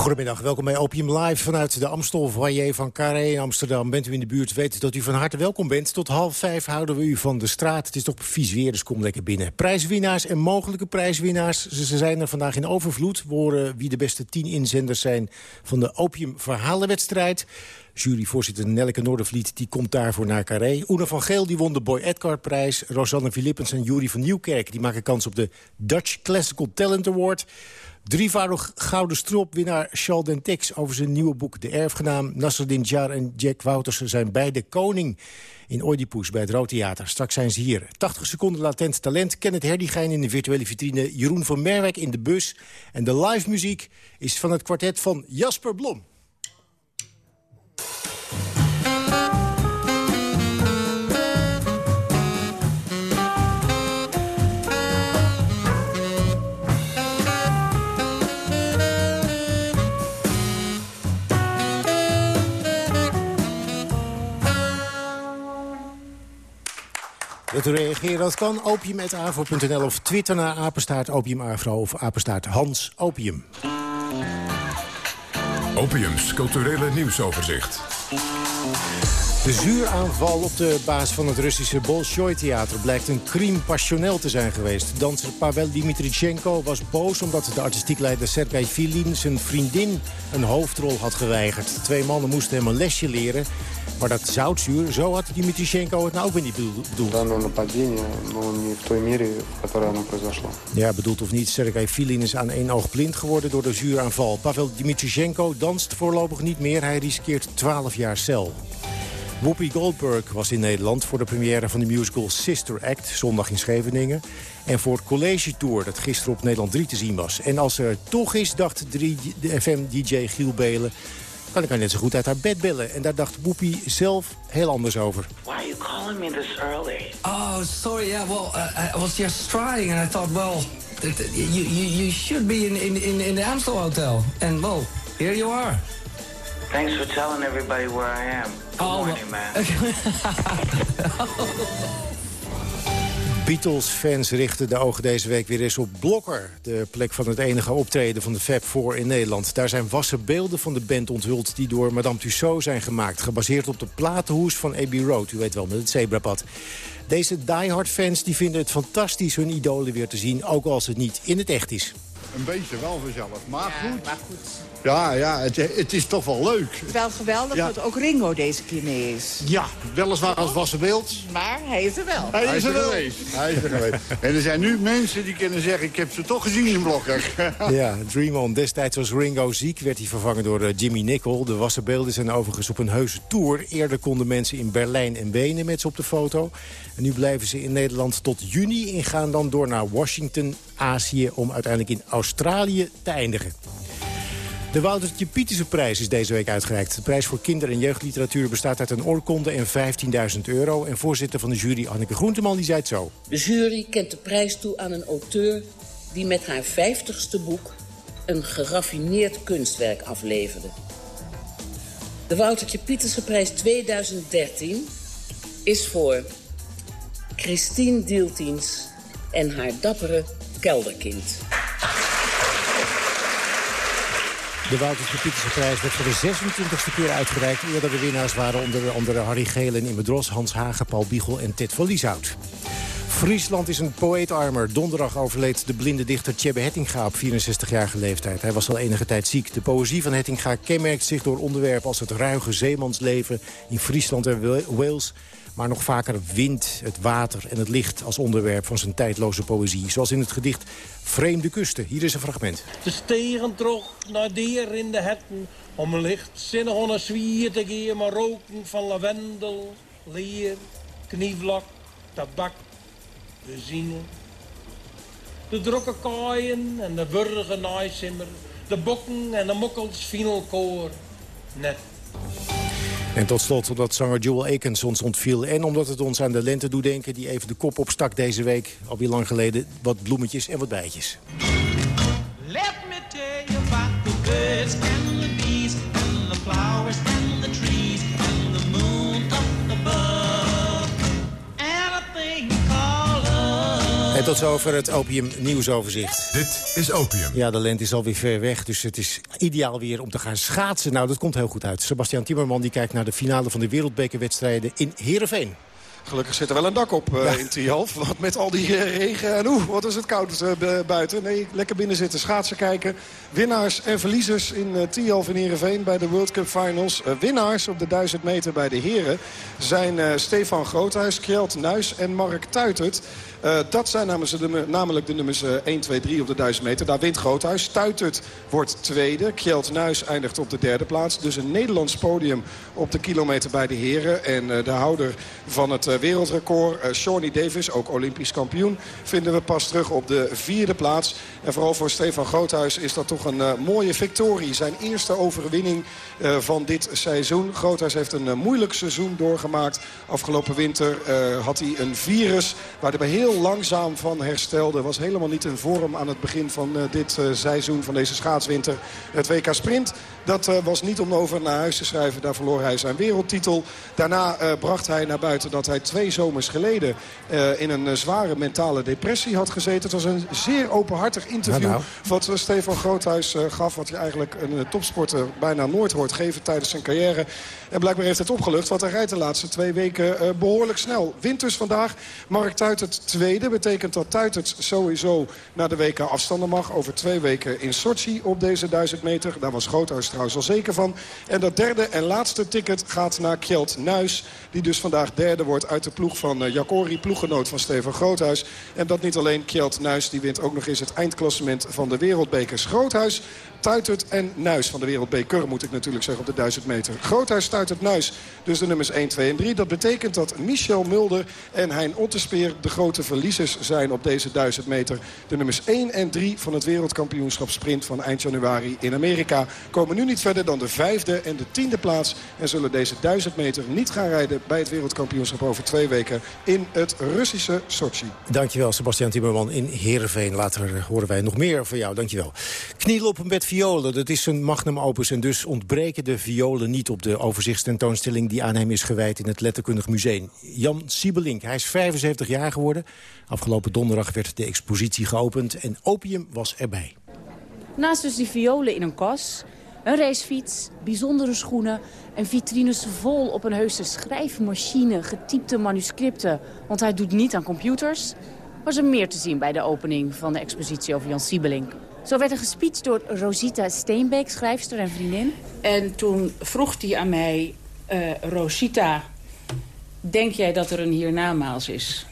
Goedemiddag, welkom bij Opium Live vanuit de Amstel Foyer van Carré in Amsterdam. Bent u in de buurt, weet dat u van harte welkom bent. Tot half vijf houden we u van de straat. Het is toch vies weer, dus kom lekker binnen. Prijswinnaars en mogelijke prijswinnaars, ze zijn er vandaag in overvloed. We wie de beste tien inzenders zijn van de Opium Verhalenwedstrijd. Juryvoorzitter Nelleke Noordervliet die komt daarvoor naar Carré. Oene van Geel die won de Boy Edgar prijs. Rosanne Philippens en Jury van Nieuwkerk die maken kans op de Dutch Classical Talent Award. Drievoudig gouden stropwinnaar Charles Dentex over zijn nieuwe boek De Erfgenaam. Nasreddin Jar en Jack Wouters zijn beide koning in Oedipus bij het Rood Theater. Straks zijn ze hier. 80 seconden latent talent. Kenneth Herdigijn in de virtuele vitrine. Jeroen van Merwijk in de bus. En de live muziek is van het kwartet van Jasper Blom. Dat u reageren, dat kan. Opium.avro.nl of Twitter naar apenstaart opiumavro of apenstaart Hans Opium. Opiums culturele nieuwsoverzicht. De zuuraanval op de baas van het Russische Bolshoi-theater... blijkt een crime passioneel te zijn geweest. Danser Pavel Dimitrichenko was boos omdat de artistiek leider Sergei Filin... zijn vriendin een hoofdrol had geweigerd. Twee mannen moesten hem een lesje leren... Maar dat zoutzuur, zo had Dimitrichenko het nou ook weer niet bedoeld. Ja, bedoeld of niet, Sergei Filin is aan één oog blind geworden door de zuuraanval. Pavel Dimitrichenko danst voorlopig niet meer. Hij riskeert 12 jaar cel. Whoopi Goldberg was in Nederland voor de première van de musical Sister Act... zondag in Scheveningen. En voor het College Tour dat gisteren op Nederland 3 te zien was. En als er toch is, dacht de de FM-dj Giel Belen... kan ik haar net zo goed uit haar bed bellen. En daar dacht Whoopi zelf heel anders over. Why are you calling me this early? Oh, sorry. Yeah, well, uh, I was just trying, and I thought, well, you, you, you should be in, in, in, in the Amstel Hotel. And, well, here you are. Thanks for telling everybody where I am. Good Oh, morning, man. Beatles-fans richten de ogen deze week weer eens op Blokker. De plek van het enige optreden van de Fab Four in Nederland. Daar zijn wassen beelden van de band onthuld die door Madame Tussaud zijn gemaakt. Gebaseerd op de platenhoes van Abbey Road. U weet wel, met het zebrapad. Deze diehard-fans die vinden het fantastisch hun idolen weer te zien... ook als het niet in het echt is. Een beetje wel vanzelf, maar goed. Maar goed. Ja, ja het, het is toch wel leuk. Het is wel geweldig Ja. dat ook Ringo deze keer mee is. Ja, weliswaar als wassen beeld. Maar hij is er wel. Hij is er geweest. Hij is er geweest. En er zijn nu mensen die kunnen zeggen, ik heb ze toch gezien in Blokker. Ja, Dream On. Destijds was Ringo ziek, werd hij vervangen door eh, Jimmy Nicol. De wassen beelden zijn overigens op een heuse tour. Eerder konden mensen in Berlijn en Wenen met ze op de foto. En nu blijven ze in Nederland tot juni en gaan dan door naar Washington, Azië... om uiteindelijk in Australië te eindigen. De Woutertje Pieterse prijs is deze week uitgereikt. De prijs voor kinder- en jeugdliteratuur bestaat uit een oorkonde en 15.000 euro. En voorzitter van de jury, Anneke Groenteman, die zei het zo. De jury kent de prijs toe aan een auteur die met haar vijftigste boek een geraffineerd kunstwerk afleverde. De Woutertje Pieterse prijs 2013 is voor Christine Dieltiens en haar dappere kelderkind. De Woutertje Pieterse prijs werd voor de 26e keer uitgereikt. Eerdere winnaars waren onder andere Harry Gelen in Medros, Hans Hagen, Paul Biegel en Ted van Lieshout. Friesland is een poëetarmer. Donderdag overleed de blinde dichter Tjebbe Hettinga op 64-jarige leeftijd. Hij was al enige tijd ziek. De poëzie van Hettinga kenmerkt zich door onderwerpen als het ruige zeemansleven in Friesland en Wa- Wales. Maar nog vaker wind, het water en het licht als onderwerp van zijn tijdloze poëzie. Zoals in het gedicht Vreemde Kusten. Hier is een fragment. De stegen terug naar dier in de hetten. Om lichtzinnig onder zwier te gaan, maar roken van lavendel, leer, knievlak, tabak, benzine. De drokke kaaien en de burger naaisimmer. De bokken en de mokkels finalkoor. Net. En tot slot, omdat zanger Joel Akins ons ontviel... en omdat het ons aan de lente doet denken... die even de kop opstak deze week, alweer lang geleden... wat bloemetjes en wat bijtjes. Let me tell you about the birds and the bees and the flowers En tot zover het Opium nieuwsoverzicht. Dit is Opium. Ja, de lente is alweer ver weg, dus het is ideaal weer om te gaan schaatsen. Nou, dat komt heel goed uit. Sebastian Timmerman die kijkt naar de finale van de wereldbekerwedstrijden in Heerenveen. Gelukkig zit er wel een dak op eh, in Tialf. Want met al die eh, regen en oeh, wat is het koud eh, bu- buiten. Nee, lekker binnen zitten, schaatsen kijken. Winnaars en verliezers in uh, in Heerenveen bij de World Cup Finals. Winnaars op de 1000 meter bij de heren zijn Stefan Groothuis, Kjeld Nuis en Mark Tuitert. Dat zijn namens de, namelijk de nummers eh, 1, 2, 3 op de 1000 meter. Daar wint Groothuis. Tuitert wordt tweede. Kjeld Nuis eindigt op de derde plaats. Dus een Nederlands podium op de kilometer bij de heren. En de houder van het wereldrecord, eh Shawnee Davis, ook olympisch kampioen... vinden we pas terug op de vierde plaats. En vooral voor Stefan Groothuis is dat toch een eh, mooie victorie. Zijn eerste overwinning eh, van dit seizoen. Groothuis heeft een moeilijk seizoen doorgemaakt. Afgelopen winter had hij een virus waar hij heel langzaam van herstelde. Was helemaal niet in vorm aan het begin van dit seizoen, van deze schaatswinter. Het WK Sprint, dat was niet om over naar huis te schrijven. Daar verloor hij zijn wereldtitel. Daarna bracht hij naar buiten dat hij twee zomers geleden... eh, in een eh, zware mentale depressie had gezeten. Het was een zeer openhartig interview nou. wat eh, Stefan Groothuis gaf. Wat je eigenlijk een topsporter bijna nooit hoort geven tijdens zijn carrière. En blijkbaar heeft het opgelucht, want hij rijdt de laatste twee weken eh, behoorlijk snel. Wint dus vandaag. Mark Tuitert tweede. Betekent dat Tuitert sowieso naar de WK afstanden mag. Over twee weken in Sochi op deze 1000 meter. Daar was Groothuis trouwens al zeker van. En dat derde en laatste ticket gaat naar Kjeld Nuis. Die dus vandaag derde wordt uit de ploeg van uh, Jacori, ploeggenoot van Steven Groothuis. En dat niet alleen Kjeld Nuis, die wint ook nog eens het eindklassement van de wereldbekers. Groothuis Tuitert en Nuis van de wereldbeker moet ik natuurlijk zeggen op de 1000 meter. Groothuis, Tuitert, Nuis, dus de nummers 1, 2 en 3. Dat betekent dat Michel Mulder en Hein Ottespeer de grote verliezers zijn op deze 1000 meter. De nummers 1 en 3 van het wereldkampioenschap sprint van eind januari in Amerika. Komen nu niet verder dan de vijfde en de tiende plaats. En zullen deze 1000 meter niet gaan rijden bij het wereldkampioenschap over twee weken in het Russische Sochi. Dankjewel, Sebastian Timmerman in Heerenveen. Later horen wij nog meer van jou. Dankjewel. Knielen op een bed violen, dat is zijn magnum opus... en dus ontbreken de violen niet op de overzichtstentoonstelling... die aan hem is gewijd in het Letterkundig Museum. Jan Siebelink, hij is 75 jaar geworden. Afgelopen donderdag werd de expositie geopend en opium was erbij. Naast dus die violen in een kas, een racefiets, bijzondere schoenen... en vitrines vol op een heuse schrijfmachine, getypte manuscripten... want hij doet niet aan computers... was er meer te zien bij de opening van de expositie over Jan Siebelink. Zo werd er gespeecht door Rosita Steenbeek, schrijfster en vriendin. En toen vroeg hij aan mij, eh, Rosita, denk jij dat er een hiernamaals is?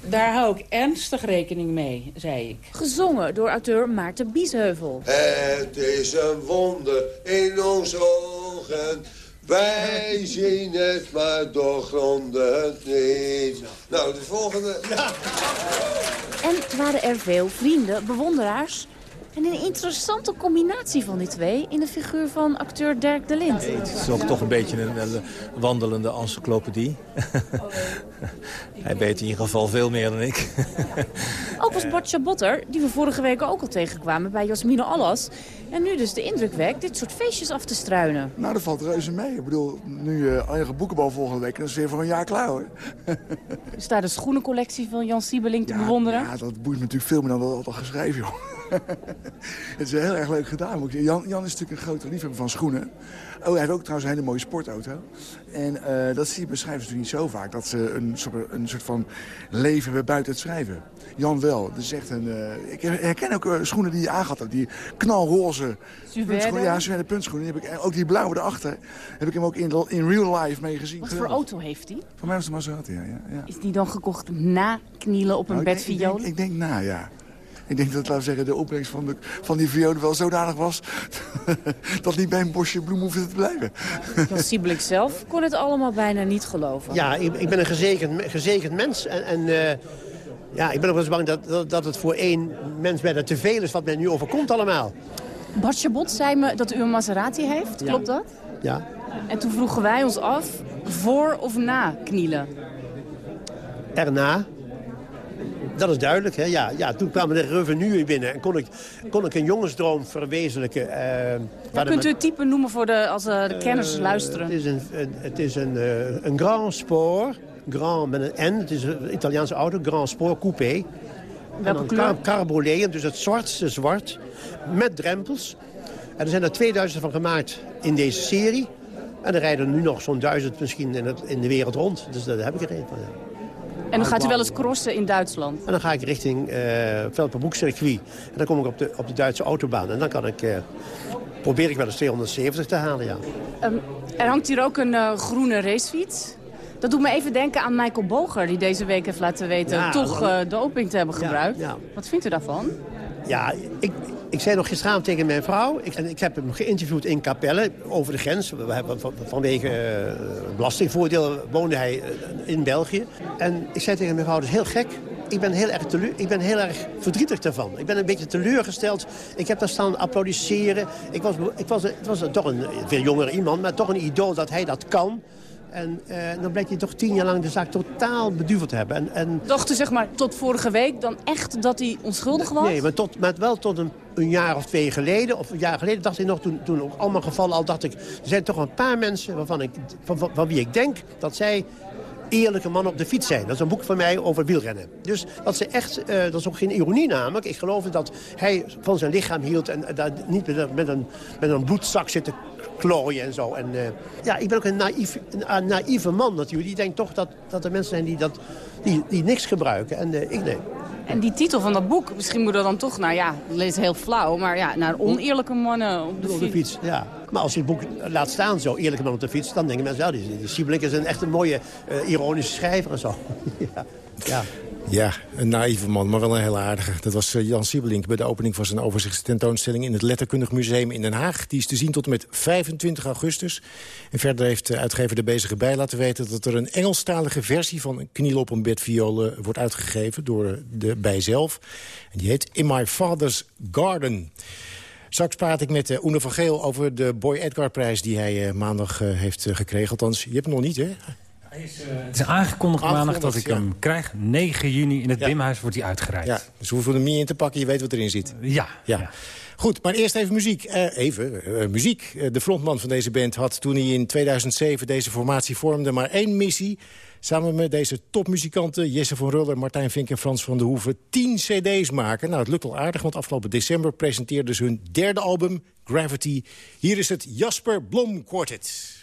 Daar hou ik ernstig rekening mee, zei ik. Gezongen door auteur Maarten Biesheuvel. Het is een wonder in onze ogen. Wij zien het, maar doorgronden het niet. Nou, de volgende. En waren er veel vrienden, bewonderaars... en een interessante combinatie van die twee... in de figuur van acteur Dirk de Lind. Het is ook toch een beetje een, een wandelende encyclopedie. Hij weet in ieder geval veel meer dan ik. Ook was Bart Chabotter, die we vorige week ook al tegenkwamen bij Jasmine Allas... en nu dus de indruk wekt dit soort feestjes af te struinen. Nou, dat valt reuze mee. Ik bedoel, nu uh, eigen boekenbal volgende week... dan is het weer voor een jaar klaar, hoor. Is daar de schoenencollectie van Jan Siebelink te bewonderen? Ja, dat boeit me natuurlijk veel meer dan wat al geschreven, joh. het is heel erg leuk gedaan. moet ik zeggen. Jan, Jan is natuurlijk een grote liefhebber van schoenen. Oh, hij heeft ook trouwens een hele mooie sportauto. En eh, dat zie je bij schrijvers natuurlijk niet zo vaak. Dat ze een soort, een soort van leven hebben buiten het schrijven. Jan wel. Is echt een, eh, ik herken ook eh, schoenen die je aangehad hebt. Die knalroze puntschoenen. Ja, Suède puntschoenen. Die heb ik, ook die blauwe erachter. Heb ik hem ook in, in real life mee gezien. Wat voor auto heeft hij? Van mij was het Maserati, ja, ja, ja. Is die dan gekocht na knielen op een Nou, bed ik, denk, ik, denk, violen? ik denk na, ja. Ik denk dat, laten we zeggen, de opbrengst van, de, van die violen wel zodanig was... dat niet bij een bosje bloem hoefde te blijven. Jan Siebelink zelf kon het allemaal bijna niet geloven. Ja, ik, ik ben een gezegend, gezegend mens. En, en eh, ja, ik ben ook wel eens bang dat, dat, dat het voor één mens bijna te veel is... wat mij nu overkomt allemaal. Bart Chabot zei me dat u een Maserati heeft, klopt dat? Ja. En toen vroegen wij ons af, voor of na knielen? Erna. Dat is duidelijk, hè? Ja, ja, toen kwamen de revenuen binnen en kon ik, kon ik een jongensdroom verwezenlijken. eh, Ja, kunt u het type noemen voor de, als eh, de kenners Eh, luisteren? Het is een, het is een, een Grand Sport. Grand met een N. Het is een Italiaanse auto. Grand Sport Coupé. Welke kleur? car- Carboleum, dus het zwartste zwart. Met drempels. En er zijn er 2000 van gemaakt in deze serie. En er rijden nu nog zo'n duizend misschien in, het, in de wereld rond. Dus daar heb ik er een van. ja. En dan gaat u wel eens crossen in Duitsland. En dan ga ik richting eh Velperbroek-circuit. En dan kom ik op de, op de Duitse autobaan. En dan kan ik, eh, probeer ik wel eens 270 te halen, ja. Ehm, er hangt hier ook een eh, groene racefiets. Dat doet me even denken aan Michael Boger, die deze week heeft laten weten... Ja, toch de opening te hebben gebruikt. ja. Wat vindt u daarvan? Ja, ik, ik zei nog gisteravond tegen mijn vrouw... Ik, en ik heb hem geïnterviewd in Capelle over de grens. We hebben, van- vanwege eh, belastingvoordeel woonde hij eh, in België. En ik zei tegen mijn vrouw, dat is heel gek. Ik ben heel erg, teleur, ik ben heel erg verdrietig daarvan. Ik ben een beetje teleurgesteld. Ik heb daar staan applaudisseren. Ik was, ik was, het was toch een veel jonger iemand, maar toch een idool dat hij dat kan. En eh, dan blijkt hij toch tien jaar lang de zaak totaal beduveld te hebben. En, en Dacht u zeg maar tot vorige week dan echt dat hij onschuldig was? Nee, maar, tot, maar wel tot een, een jaar of twee geleden, of een jaar geleden dacht ik nog, toen, toen ook allemaal gevallen al dacht ik, er zijn toch een paar mensen waarvan ik, van, van, van wie ik denk dat zij eerlijke mannen op de fiets zijn. Dat is een boek van mij over wielrennen. Dus dat ze echt, eh, dat is ook geen ironie namelijk. Ik geloofde dat hij van zijn lichaam hield en eh, daar niet met een, met een, met een bloedzak zit te klooien en zo. En, eh, ja, ik ben ook een, naïef, een, naïeve man natuurlijk. Die denkt toch dat, dat er mensen zijn die, dat, die, die niks gebruiken. En eh, ik nee. En die titel van dat boek, misschien moet er dan toch, nou ja, dat is heel flauw, maar ja, naar oneerlijke mannen op de Op fiets. de fiets, ja. Maar als je het boek laat staan, zo eerlijke man op de fiets... dan denken mensen, ja, die, die Siebelink is een echt een mooie eh, ironische schrijver en zo. ja. ja. Ja, een naïeve man, maar wel een heel aardige. Dat was eh, Jan Siebelink bij de opening van zijn overzichtstentoonstelling... in het Letterkundig Museum in Den Haag. Die is te zien tot en met 25 augustus. En verder heeft de uitgever De Bezige Bij laten weten... dat er een Engelstalige versie van Kniel op een bed violen wordt uitgegeven... door de Bij zelf. En die heet In My Father's Garden. Straks praat ik met uh, Oene van Geel over de Boy Edgar-prijs... die hij uh, maandag heeft gekregen. Althans, je hebt hem nog niet, hè? Het is aangekondigd maandag dat ik ja. hem krijg. 9 juni in het Ja. Dimhuis wordt hij uitgereikt. Ja, dus we hoeven er meer in te pakken. Je weet wat erin zit. Ja. ja. Goed, maar eerst even muziek. Eh, even, eh, muziek. Eh, de frontman van deze band had toen hij in 2007 deze formatie vormde... maar één missie. Samen met deze topmuzikanten Jesse van Ruller, Martijn Vink en Frans van der Hoeven... 10 cd's maken. Nou, het lukt al aardig, want afgelopen december presenteerden ze hun derde album, Gravity. Hier is het Jasper Blom Quartet.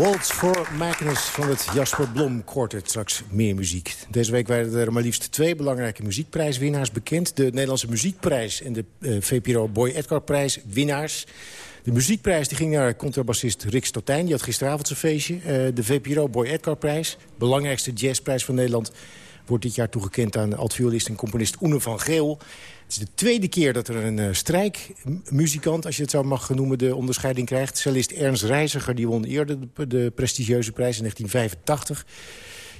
Waltz for Magnus van het Jasper Blom Quartet. Straks meer muziek. Deze week werden er maar liefst twee belangrijke muziekprijswinnaars bekend. De Nederlandse Muziekprijs en de eh, VPRO Boy Edgar Prijs winnaars. De muziekprijs die ging naar contrabassist Rick Stotijn. Die had gisteravond zijn feestje. Eh, de VPRO Boy Edgar Prijs, belangrijkste jazzprijs van Nederland... wordt dit jaar toegekend aan altviolist en componist Oene van Geel. Het is de tweede keer dat er een uh, strijkmuzikant, als je het zo mag noemen, de onderscheiding krijgt. Cellist Ernst Reiziger, die won eerder de, de prestigieuze prijs in 1985.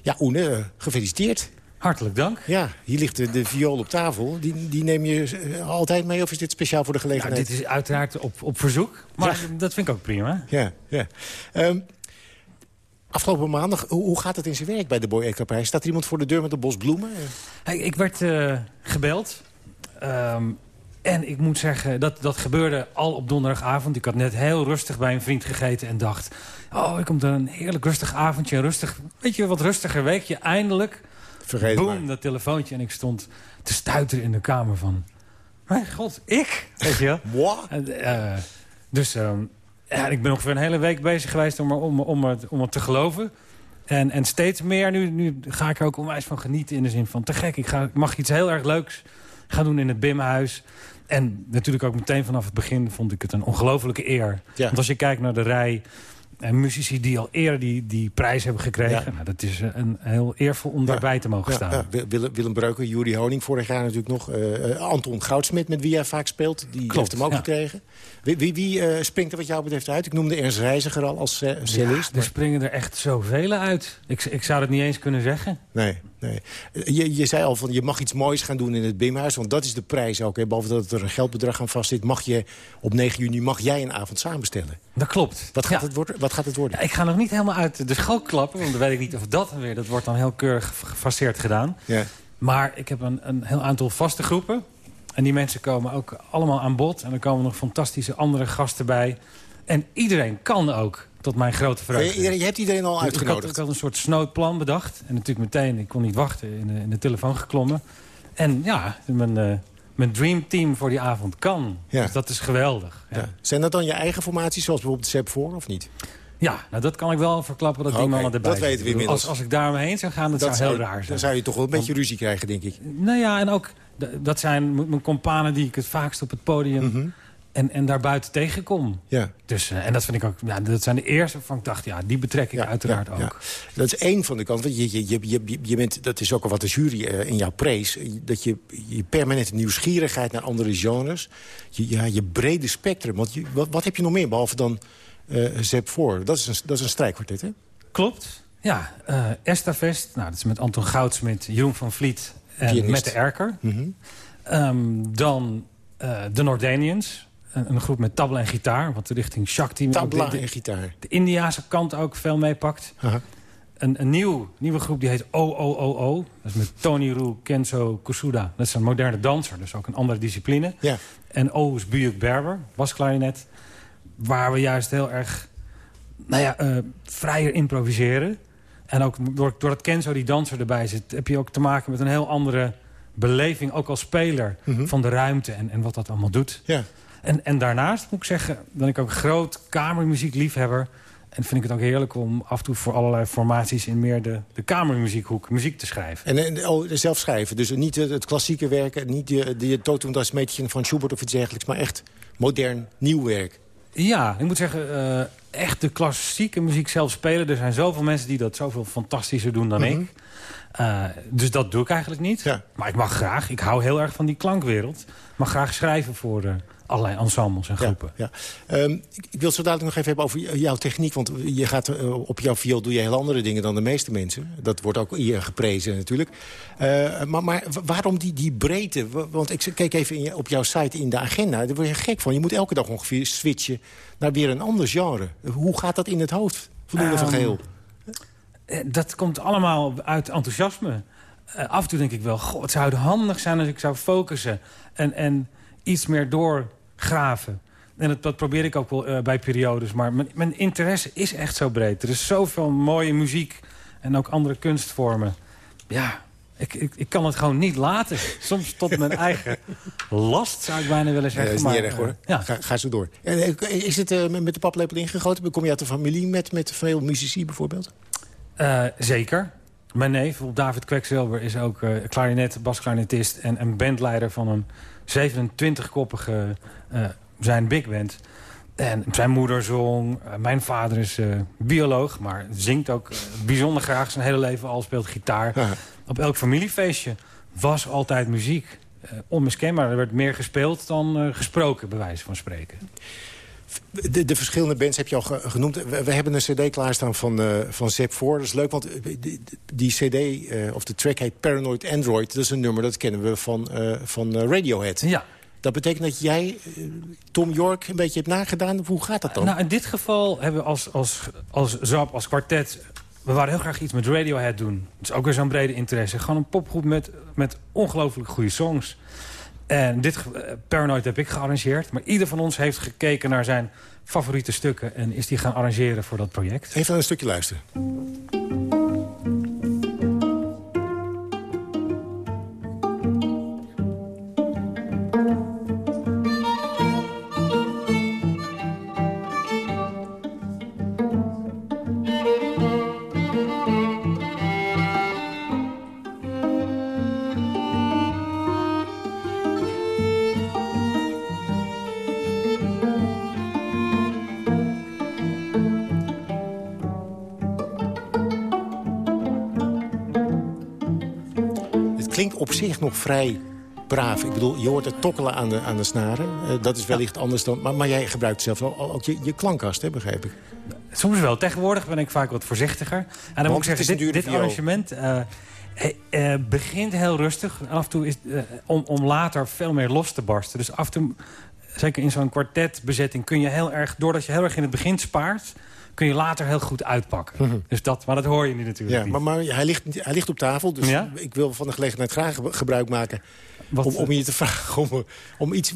Ja, Oene, uh, gefeliciteerd. Hartelijk dank. Ja, hier ligt de, de viool op tafel. Die, die neem je uh, altijd mee of is dit speciaal voor de gelegenheid? Nou, dit is uiteraard op, op verzoek, maar ja. dat vind ik ook prima. Ja, ja. Um, Afgelopen maandag, hoe, gaat het in zijn werk bij de Boy Eco-prijs? Staat er iemand voor de deur met een bos bloemen? Hey, ik werd uh, gebeld. Um, en ik moet zeggen, dat, dat gebeurde al op donderdagavond. Ik had net heel rustig bij een vriend gegeten en dacht... oh, ik kom er een heerlijk rustig avondje, een rustig, weet je, wat rustiger weekje. Eindelijk, Vergeet boom, dat telefoontje. En ik stond te stuiteren in de kamer van... Mijn god, ik? Weet je wel? Uh, Dus ehm, ja, ik ben ongeveer een hele week bezig geweest om, er- om, om, het, om het te geloven. En, en steeds meer, nu, nu ga ik er ook onwijs van genieten... in de zin van, te gek, ik, ga, ik mag iets heel erg leuks gaan doen in het Bimhuis. En natuurlijk ook meteen vanaf het begin vond ik het een ongelofelijke eer. Ja. Want als je kijkt naar de rij... En muzici die al eerder die, die prijs hebben gekregen. Ja. Nou, dat is eh, een heel eervol om daarbij te mogen staan. Willem, Willem Breuker, Juri Honing vorig jaar natuurlijk nog. eh, eh, Anton Goudsmit, met wie jij vaak speelt, die Klopt, heeft hem ook gekregen. Wie, wie, wie, springt er wat jou betreft uit? Ik noemde Ernst Reiziger al als cellist. Er springen er echt zoveel uit. Ik, ik zou het niet eens kunnen zeggen. Nee, nee. Je, je zei al van je mag iets moois gaan doen in het Bimhuis. Want dat is de prijs ook. Hè. Behalve dat er een geldbedrag aan vastzit. Mag je op 9 juni mag jij een avond samenstellen. Dat klopt. Wat gaat, Ja. het, worden, wat gaat het worden? Ja, ik ga nog niet helemaal uit de school klappen. Want dan weet ik niet of dat dan weer... Dat wordt dan heel keurig gefaseerd gedaan. Ja. Maar ik heb een, een heel aantal vaste groepen. En die mensen komen ook allemaal aan bod. En er komen nog fantastische andere gasten bij. En iedereen kan ook, tot mijn grote vreugde. Je, iedereen- je hebt iedereen al Ik had, uitgenodigd. ik had een soort snoodplan bedacht. En natuurlijk meteen, ik kon niet wachten, in de, in de telefoon geklommen. En ja, mijn, eh, mijn dreamteam voor die avond kan. Ja. Dus dat is geweldig. Ja, Ja. Zijn dat dan je eigen formaties, zoals bijvoorbeeld Sepp voor, of niet? ja nou, dat kan ik wel verklappen dat die mannen erbij dat weten we inmiddels. Als, als ik daar heen zou gaan, dat, zou heel raar zijn. Dan zou je toch wel een beetje ruzie krijgen, denk ik. Nou ja, en ook, dat zijn mijn companen die ik het vaakst op het podium... en, en daarbuiten tegenkom. Ja. Dus, eh, en dat vind ik ook, ja, dat zijn de eerste waarvan ik dacht, ja, die betrek ik uiteraard ja, ook. ja. Dat is één van de kanten. Je, je, je, je, je bent, dat is ook al wat de jury eh, in jouw prees. Dat je, je permanente nieuwsgierigheid naar andere genres. Je, ja, je brede spectrum. Want je, wat, wat heb je nog meer, behalve dan eh Zep voor? Dat is een, dat is een strijkkwartet, hè? Klopt. Ja, eh Estavest, nou, dat is met Anton Goudsmit, Jeroen van Vliet en Pianist. met de Erker. Mhm. Ehm, dan eh, de Nordanians, een, een groep met tabla en gitaar, wat de richting Shakti... Tabla de, de, en gitaar. de Indiase kant ook veel meepakt. Een, een nieuw, nieuwe groep die heet OOOO. Dat is met Tony Roe, Kenzo Kusuda. Dat is een moderne danser, dus ook een andere discipline. Ja. En O is Bujuk Berber, basklarinet. Waar we juist heel erg nou ja, eh, vrijer improviseren. En ook door, doordat Kenzo die danser erbij zit... heb je ook te maken met een heel andere beleving... ook als speler Mhm. van de ruimte en, en wat dat allemaal doet. Ja. En, en daarnaast moet ik zeggen, ben ik ook groot kamermuziekliefhebber. En vind ik het ook heerlijk om af en toe voor allerlei formaties... in meer de, de kamermuziekhoek muziek te schrijven. En, en oh, zelf schrijven. Dus niet het, het klassieke werken, niet die, die Totem das Mädchen van Schubert of iets dergelijks... maar echt modern, nieuw werk. Ja, ik moet zeggen, eh, echt de klassieke muziek zelf spelen. Er zijn zoveel mensen die dat zoveel fantastischer doen dan Mhm. ik. Eh, dus dat doe ik eigenlijk niet. Ja. Maar ik mag graag, ik hou heel erg van die klankwereld... mag graag schrijven voor eh, allerlei ensembles en groepen. Ja. Ehm, ik, ik wil zo dadelijk nog even hebben over jouw techniek. Want je gaat, eh, op jouw viool doe je heel andere dingen dan de meeste mensen. Dat wordt ook hier geprezen natuurlijk. Eh, maar, maar wa- waarom die, die breedte? Wa- Want ik keek even in op jouw site in de agenda. Daar word je gek van. Je moet elke dag ongeveer switchen naar weer een ander genre. Hoe gaat dat in het hoofd van van Ehm, Geheel? Eh, Dat komt allemaal uit enthousiasme. Af en toe denk ik wel, goh, het zou handig zijn als ik zou focussen... en, en iets meer doorgraven. En dat, dat probeer ik ook wel eh, bij periodes. Maar mijn, mijn interesse is echt zo breed. Er is zoveel mooie muziek en ook andere kunstvormen. Ja, ik, ik, ik kan het gewoon niet laten. Soms tot mijn eigen last, zou ik bijna willen Nee, zeggen. dat is niet maar, erg hoor. eh, ja. Ga, ga zo door. En, eh, is het met de paplepel ingegoten? Kom je uit een familie met, met veel muzici bijvoorbeeld? Zeker. Mijn neef, David Kwekzilver, is ook eh klarinet, basklarinetist... en een bandleider van een 27-koppige eh, zijn big band. En zijn moeder zong. eh, mijn vader is eh, bioloog, maar zingt ook bijzonder graag. Zijn hele leven al speelt gitaar. Op elk familiefeestje was altijd muziek. Onmiskenbaar. Er werd meer gespeeld dan gesproken, bij wijze van spreken. De, de verschillende bands heb je al ge- genoemd. We, we hebben een cd klaarstaan van, eh van Zep voor. Dat is leuk, want eh, die, die cd, eh, of de track heet Paranoid Android. Dat is een nummer, dat kennen we van, van Radiohead. Ja. Dat betekent dat jij Tom York een beetje hebt nagedaan. Hoe gaat dat dan? Nou, in dit geval hebben we als, als, als ZAP, als kwartet... we waren heel graag iets met Radiohead doen. Dat is ook weer zo'n brede interesse. Gewoon een popgroep met, met ongelooflijk goede songs. En dit eh, Paranoid heb ik gearrangeerd. Maar ieder van ons heeft gekeken naar zijn favoriete stukken... en is die gaan arrangeren voor dat project. Even een stukje luisteren. Op zich nog vrij braaf. Ik bedoel, je hoort het tokkelen aan de, aan de snaren. Eh, dat is wellicht anders dan... Maar, maar jij gebruikt zelf ook, ook je, je klankkast, hè, begrijp ik. Soms wel. Tegenwoordig ben ik vaak wat voorzichtiger. En dan moet ik zeggen, dit, dit arrangement eh, eh, begint heel rustig. Af en toe is om, om later veel meer los te barsten. Dus af en toe, zeker in zo'n kwartetbezetting, kun je heel erg... doordat je heel erg in het begin spaart, kun je later heel goed uitpakken. Dus dat, maar dat hoor je nu natuurlijk Ja, niet. maar, maar hij, ligt, hij ligt op tafel, dus Ja? ik wil van de gelegenheid graag ge- gebruik maken... Wat, om, om je te vragen om, om iets...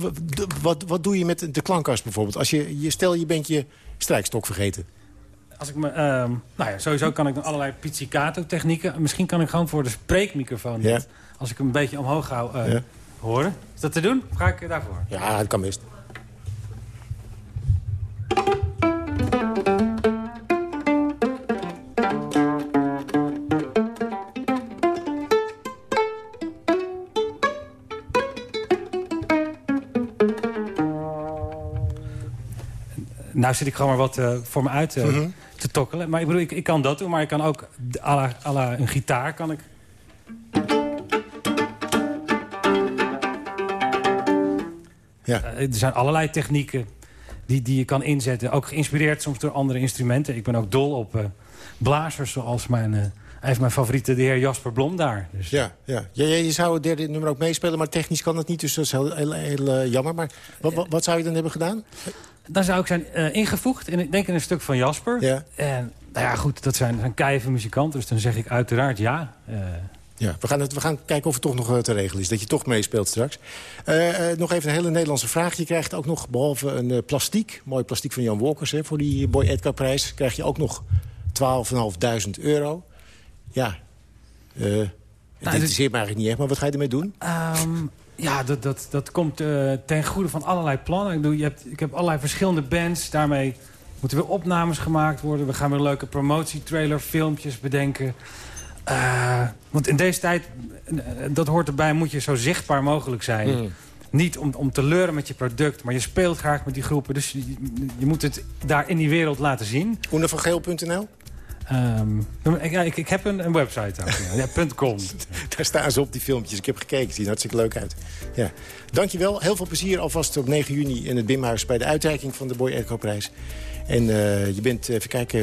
Wat, wat, doe je met de klankkast bijvoorbeeld? Als je, je, stel, je bent je strijkstok vergeten. Als ik me, ehm, nou ja, sowieso kan ik allerlei pizzicato technieken. Misschien kan ik gewoon voor de spreekmicrofoon, Ja. als ik hem een beetje omhoog hou, eh, Ja. horen. Is dat te doen? Ga ik eh, daarvoor? Ja, dat kan best. Nou zit ik gewoon maar wat eh, voor me uit eh, Mhm. te tokkelen. Maar ik bedoel, ik, ik kan dat doen, maar ik kan ook à la, à la een gitaar kan ik... Ja. Eh, er zijn allerlei technieken die, die je kan inzetten. Ook geïnspireerd soms door andere instrumenten. Ik ben ook dol op blazers, zoals mijn, even mijn favoriete, de heer Jasper Blom daar. Dus, Ja, ja. ja, je zou het derde nummer ook meespelen, maar technisch kan dat niet. Dus dat is heel, heel, heel, jammer. Maar wat, wat, wat zou je dan hebben gedaan? Dan zou ik zijn eh, ingevoegd, in, ik denk in een stuk van Jasper. Ja. En nou ja, goed, dat zijn, zijn keive muzikanten. Dus dan zeg ik uiteraard ja. Eh, Ja, we gaan, het, we gaan kijken of het toch nog eh, te regelen is. Dat je toch meespeelt straks. Nog even een hele Nederlandse vraag. Je krijgt ook nog, behalve een eh, plastiek... mooi plastiek van Jan Wolkers hè, voor die Boy Edgar prijs... krijg je ook nog 12.500 euro. Ja, eh het interesseert me eigenlijk niet echt. Maar wat ga je ermee doen? Ehm, ja, dat, dat, dat komt eh, ten goede van allerlei plannen. Ik, bedoel, je hebt, ik heb allerlei verschillende bands. Daarmee moeten weer opnames gemaakt worden. We gaan weer leuke promotietrailer, filmpjes bedenken. Eh, want in deze tijd, eh, dat hoort erbij, moet je zo zichtbaar mogelijk zijn. Mhm. Niet om, om te leuren met je product, maar je speelt graag met die groepen. Dus je, je moet het daar in die wereld laten zien. Oenevangeel.nl? Ehm, ik, ik, ik heb een, een website. Ja, .com. Daar staan ze op, die filmpjes. Ik heb gekeken, het ziet er hartstikke leuk uit. Ja. Dankjewel, heel veel plezier alvast op 9 juni in het Bimhuis... bij de uitreiking van de Boy Echo prijs. En eh, je bent, even kijken,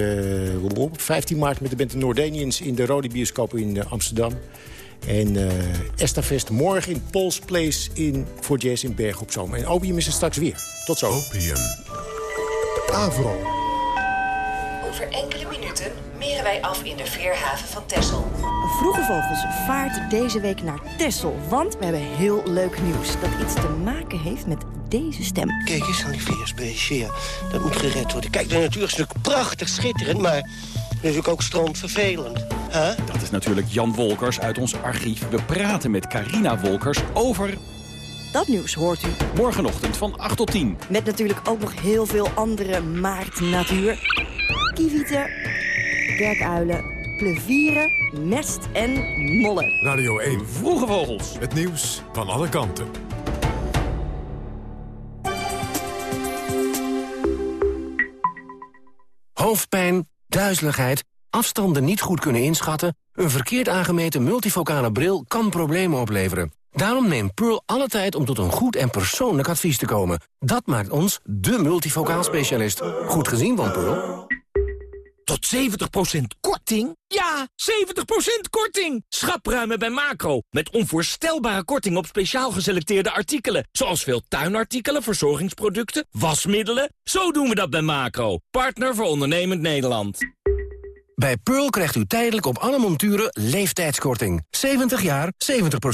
eh, op 15 maart met de band de Noordenians... in de Rode Bioscoop in eh, Amsterdam. En eh Estafest morgen in Paul's Place in, voor Jazz in Berg op Zoom. En Opium is er straks weer. Tot zo. Opium. Avro. Over enkele minuten meren wij af in de veerhaven van Texel. Vroege Vogels vaart deze week naar Texel. Want we hebben heel leuk nieuws. Dat iets te maken heeft met deze stem. Kijk eens aan die veersbeestje. Ja. Dat moet gered worden. Kijk, de natuur is natuurlijk prachtig schitterend, maar natuurlijk ook stroomvervelend. Huh? Dat is natuurlijk Jan Wolkers uit ons archief. We praten met Carina Wolkers over... Dat nieuws hoort u. Morgenochtend van 8 tot 10. Met natuurlijk ook nog heel veel andere maartnatuur. Kievieten, kerkuilen, plevieren, mest en mollen. Radio 1. Vroege Vogels. Het nieuws van alle kanten. Hoofdpijn, duizeligheid, afstanden niet goed kunnen inschatten... een verkeerd aangemeten multifocale bril kan problemen opleveren. Daarom neemt Pearl alle tijd om tot een goed en persoonlijk advies te komen. Dat maakt ons de multifocaal specialist. Goed gezien van Pearl. Tot 70% korting? Ja, 70% korting! Schapruimen bij Macro. Met onvoorstelbare korting op speciaal geselecteerde artikelen. Zoals veel tuinartikelen, verzorgingsproducten, wasmiddelen. Zo doen we dat bij Macro. Partner voor ondernemend Nederland. Bij Pearl krijgt u tijdelijk op alle monturen leeftijdskorting. 70 jaar,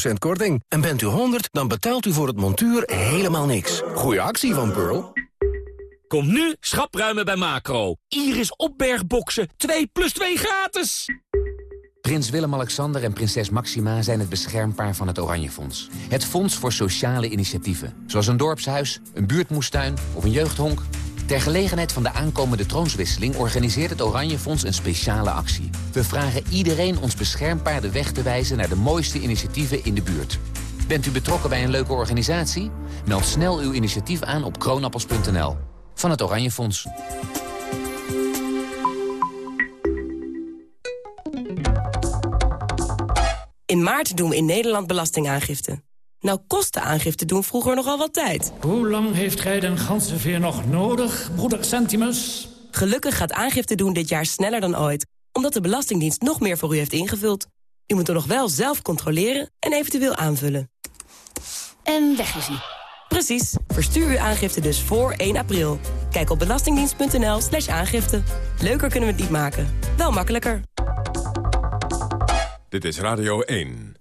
70% korting. En bent u 100, dan betaalt u voor het montuur helemaal niks. Goeie actie van Pearl. Kom nu schapruimen bij Macro. Iris opbergboxen 2 plus 2 gratis. Prins Willem-Alexander en prinses Maxima zijn het beschermpaar van het Oranje Fonds. Het fonds voor sociale initiatieven. Zoals een dorpshuis, een buurtmoestuin of een jeugdhonk. Ter gelegenheid van de aankomende troonswisseling organiseert het Oranje Fonds een speciale actie. We vragen iedereen ons beschermpaar de weg te wijzen naar de mooiste initiatieven in de buurt. Bent u betrokken bij een leuke organisatie? Meld snel uw initiatief aan op kroonappels.nl. Van het Oranje Fonds. In maart doen we in Nederland belastingaangifte. Nou kostte aangifte doen vroeger nogal wat tijd. Hoe lang heeft gij den ganzenveer nog nodig, broeder Centimus? Gelukkig gaat aangifte doen dit jaar sneller dan ooit. Omdat de Belastingdienst nog meer voor u heeft ingevuld. U moet er nog wel zelf controleren en eventueel aanvullen. En weg is hij. Precies. Verstuur uw aangifte dus voor 1 april. Kijk op belastingdienst.nl slash aangifte. Leuker kunnen we het niet maken. Wel makkelijker. Dit is Radio 1.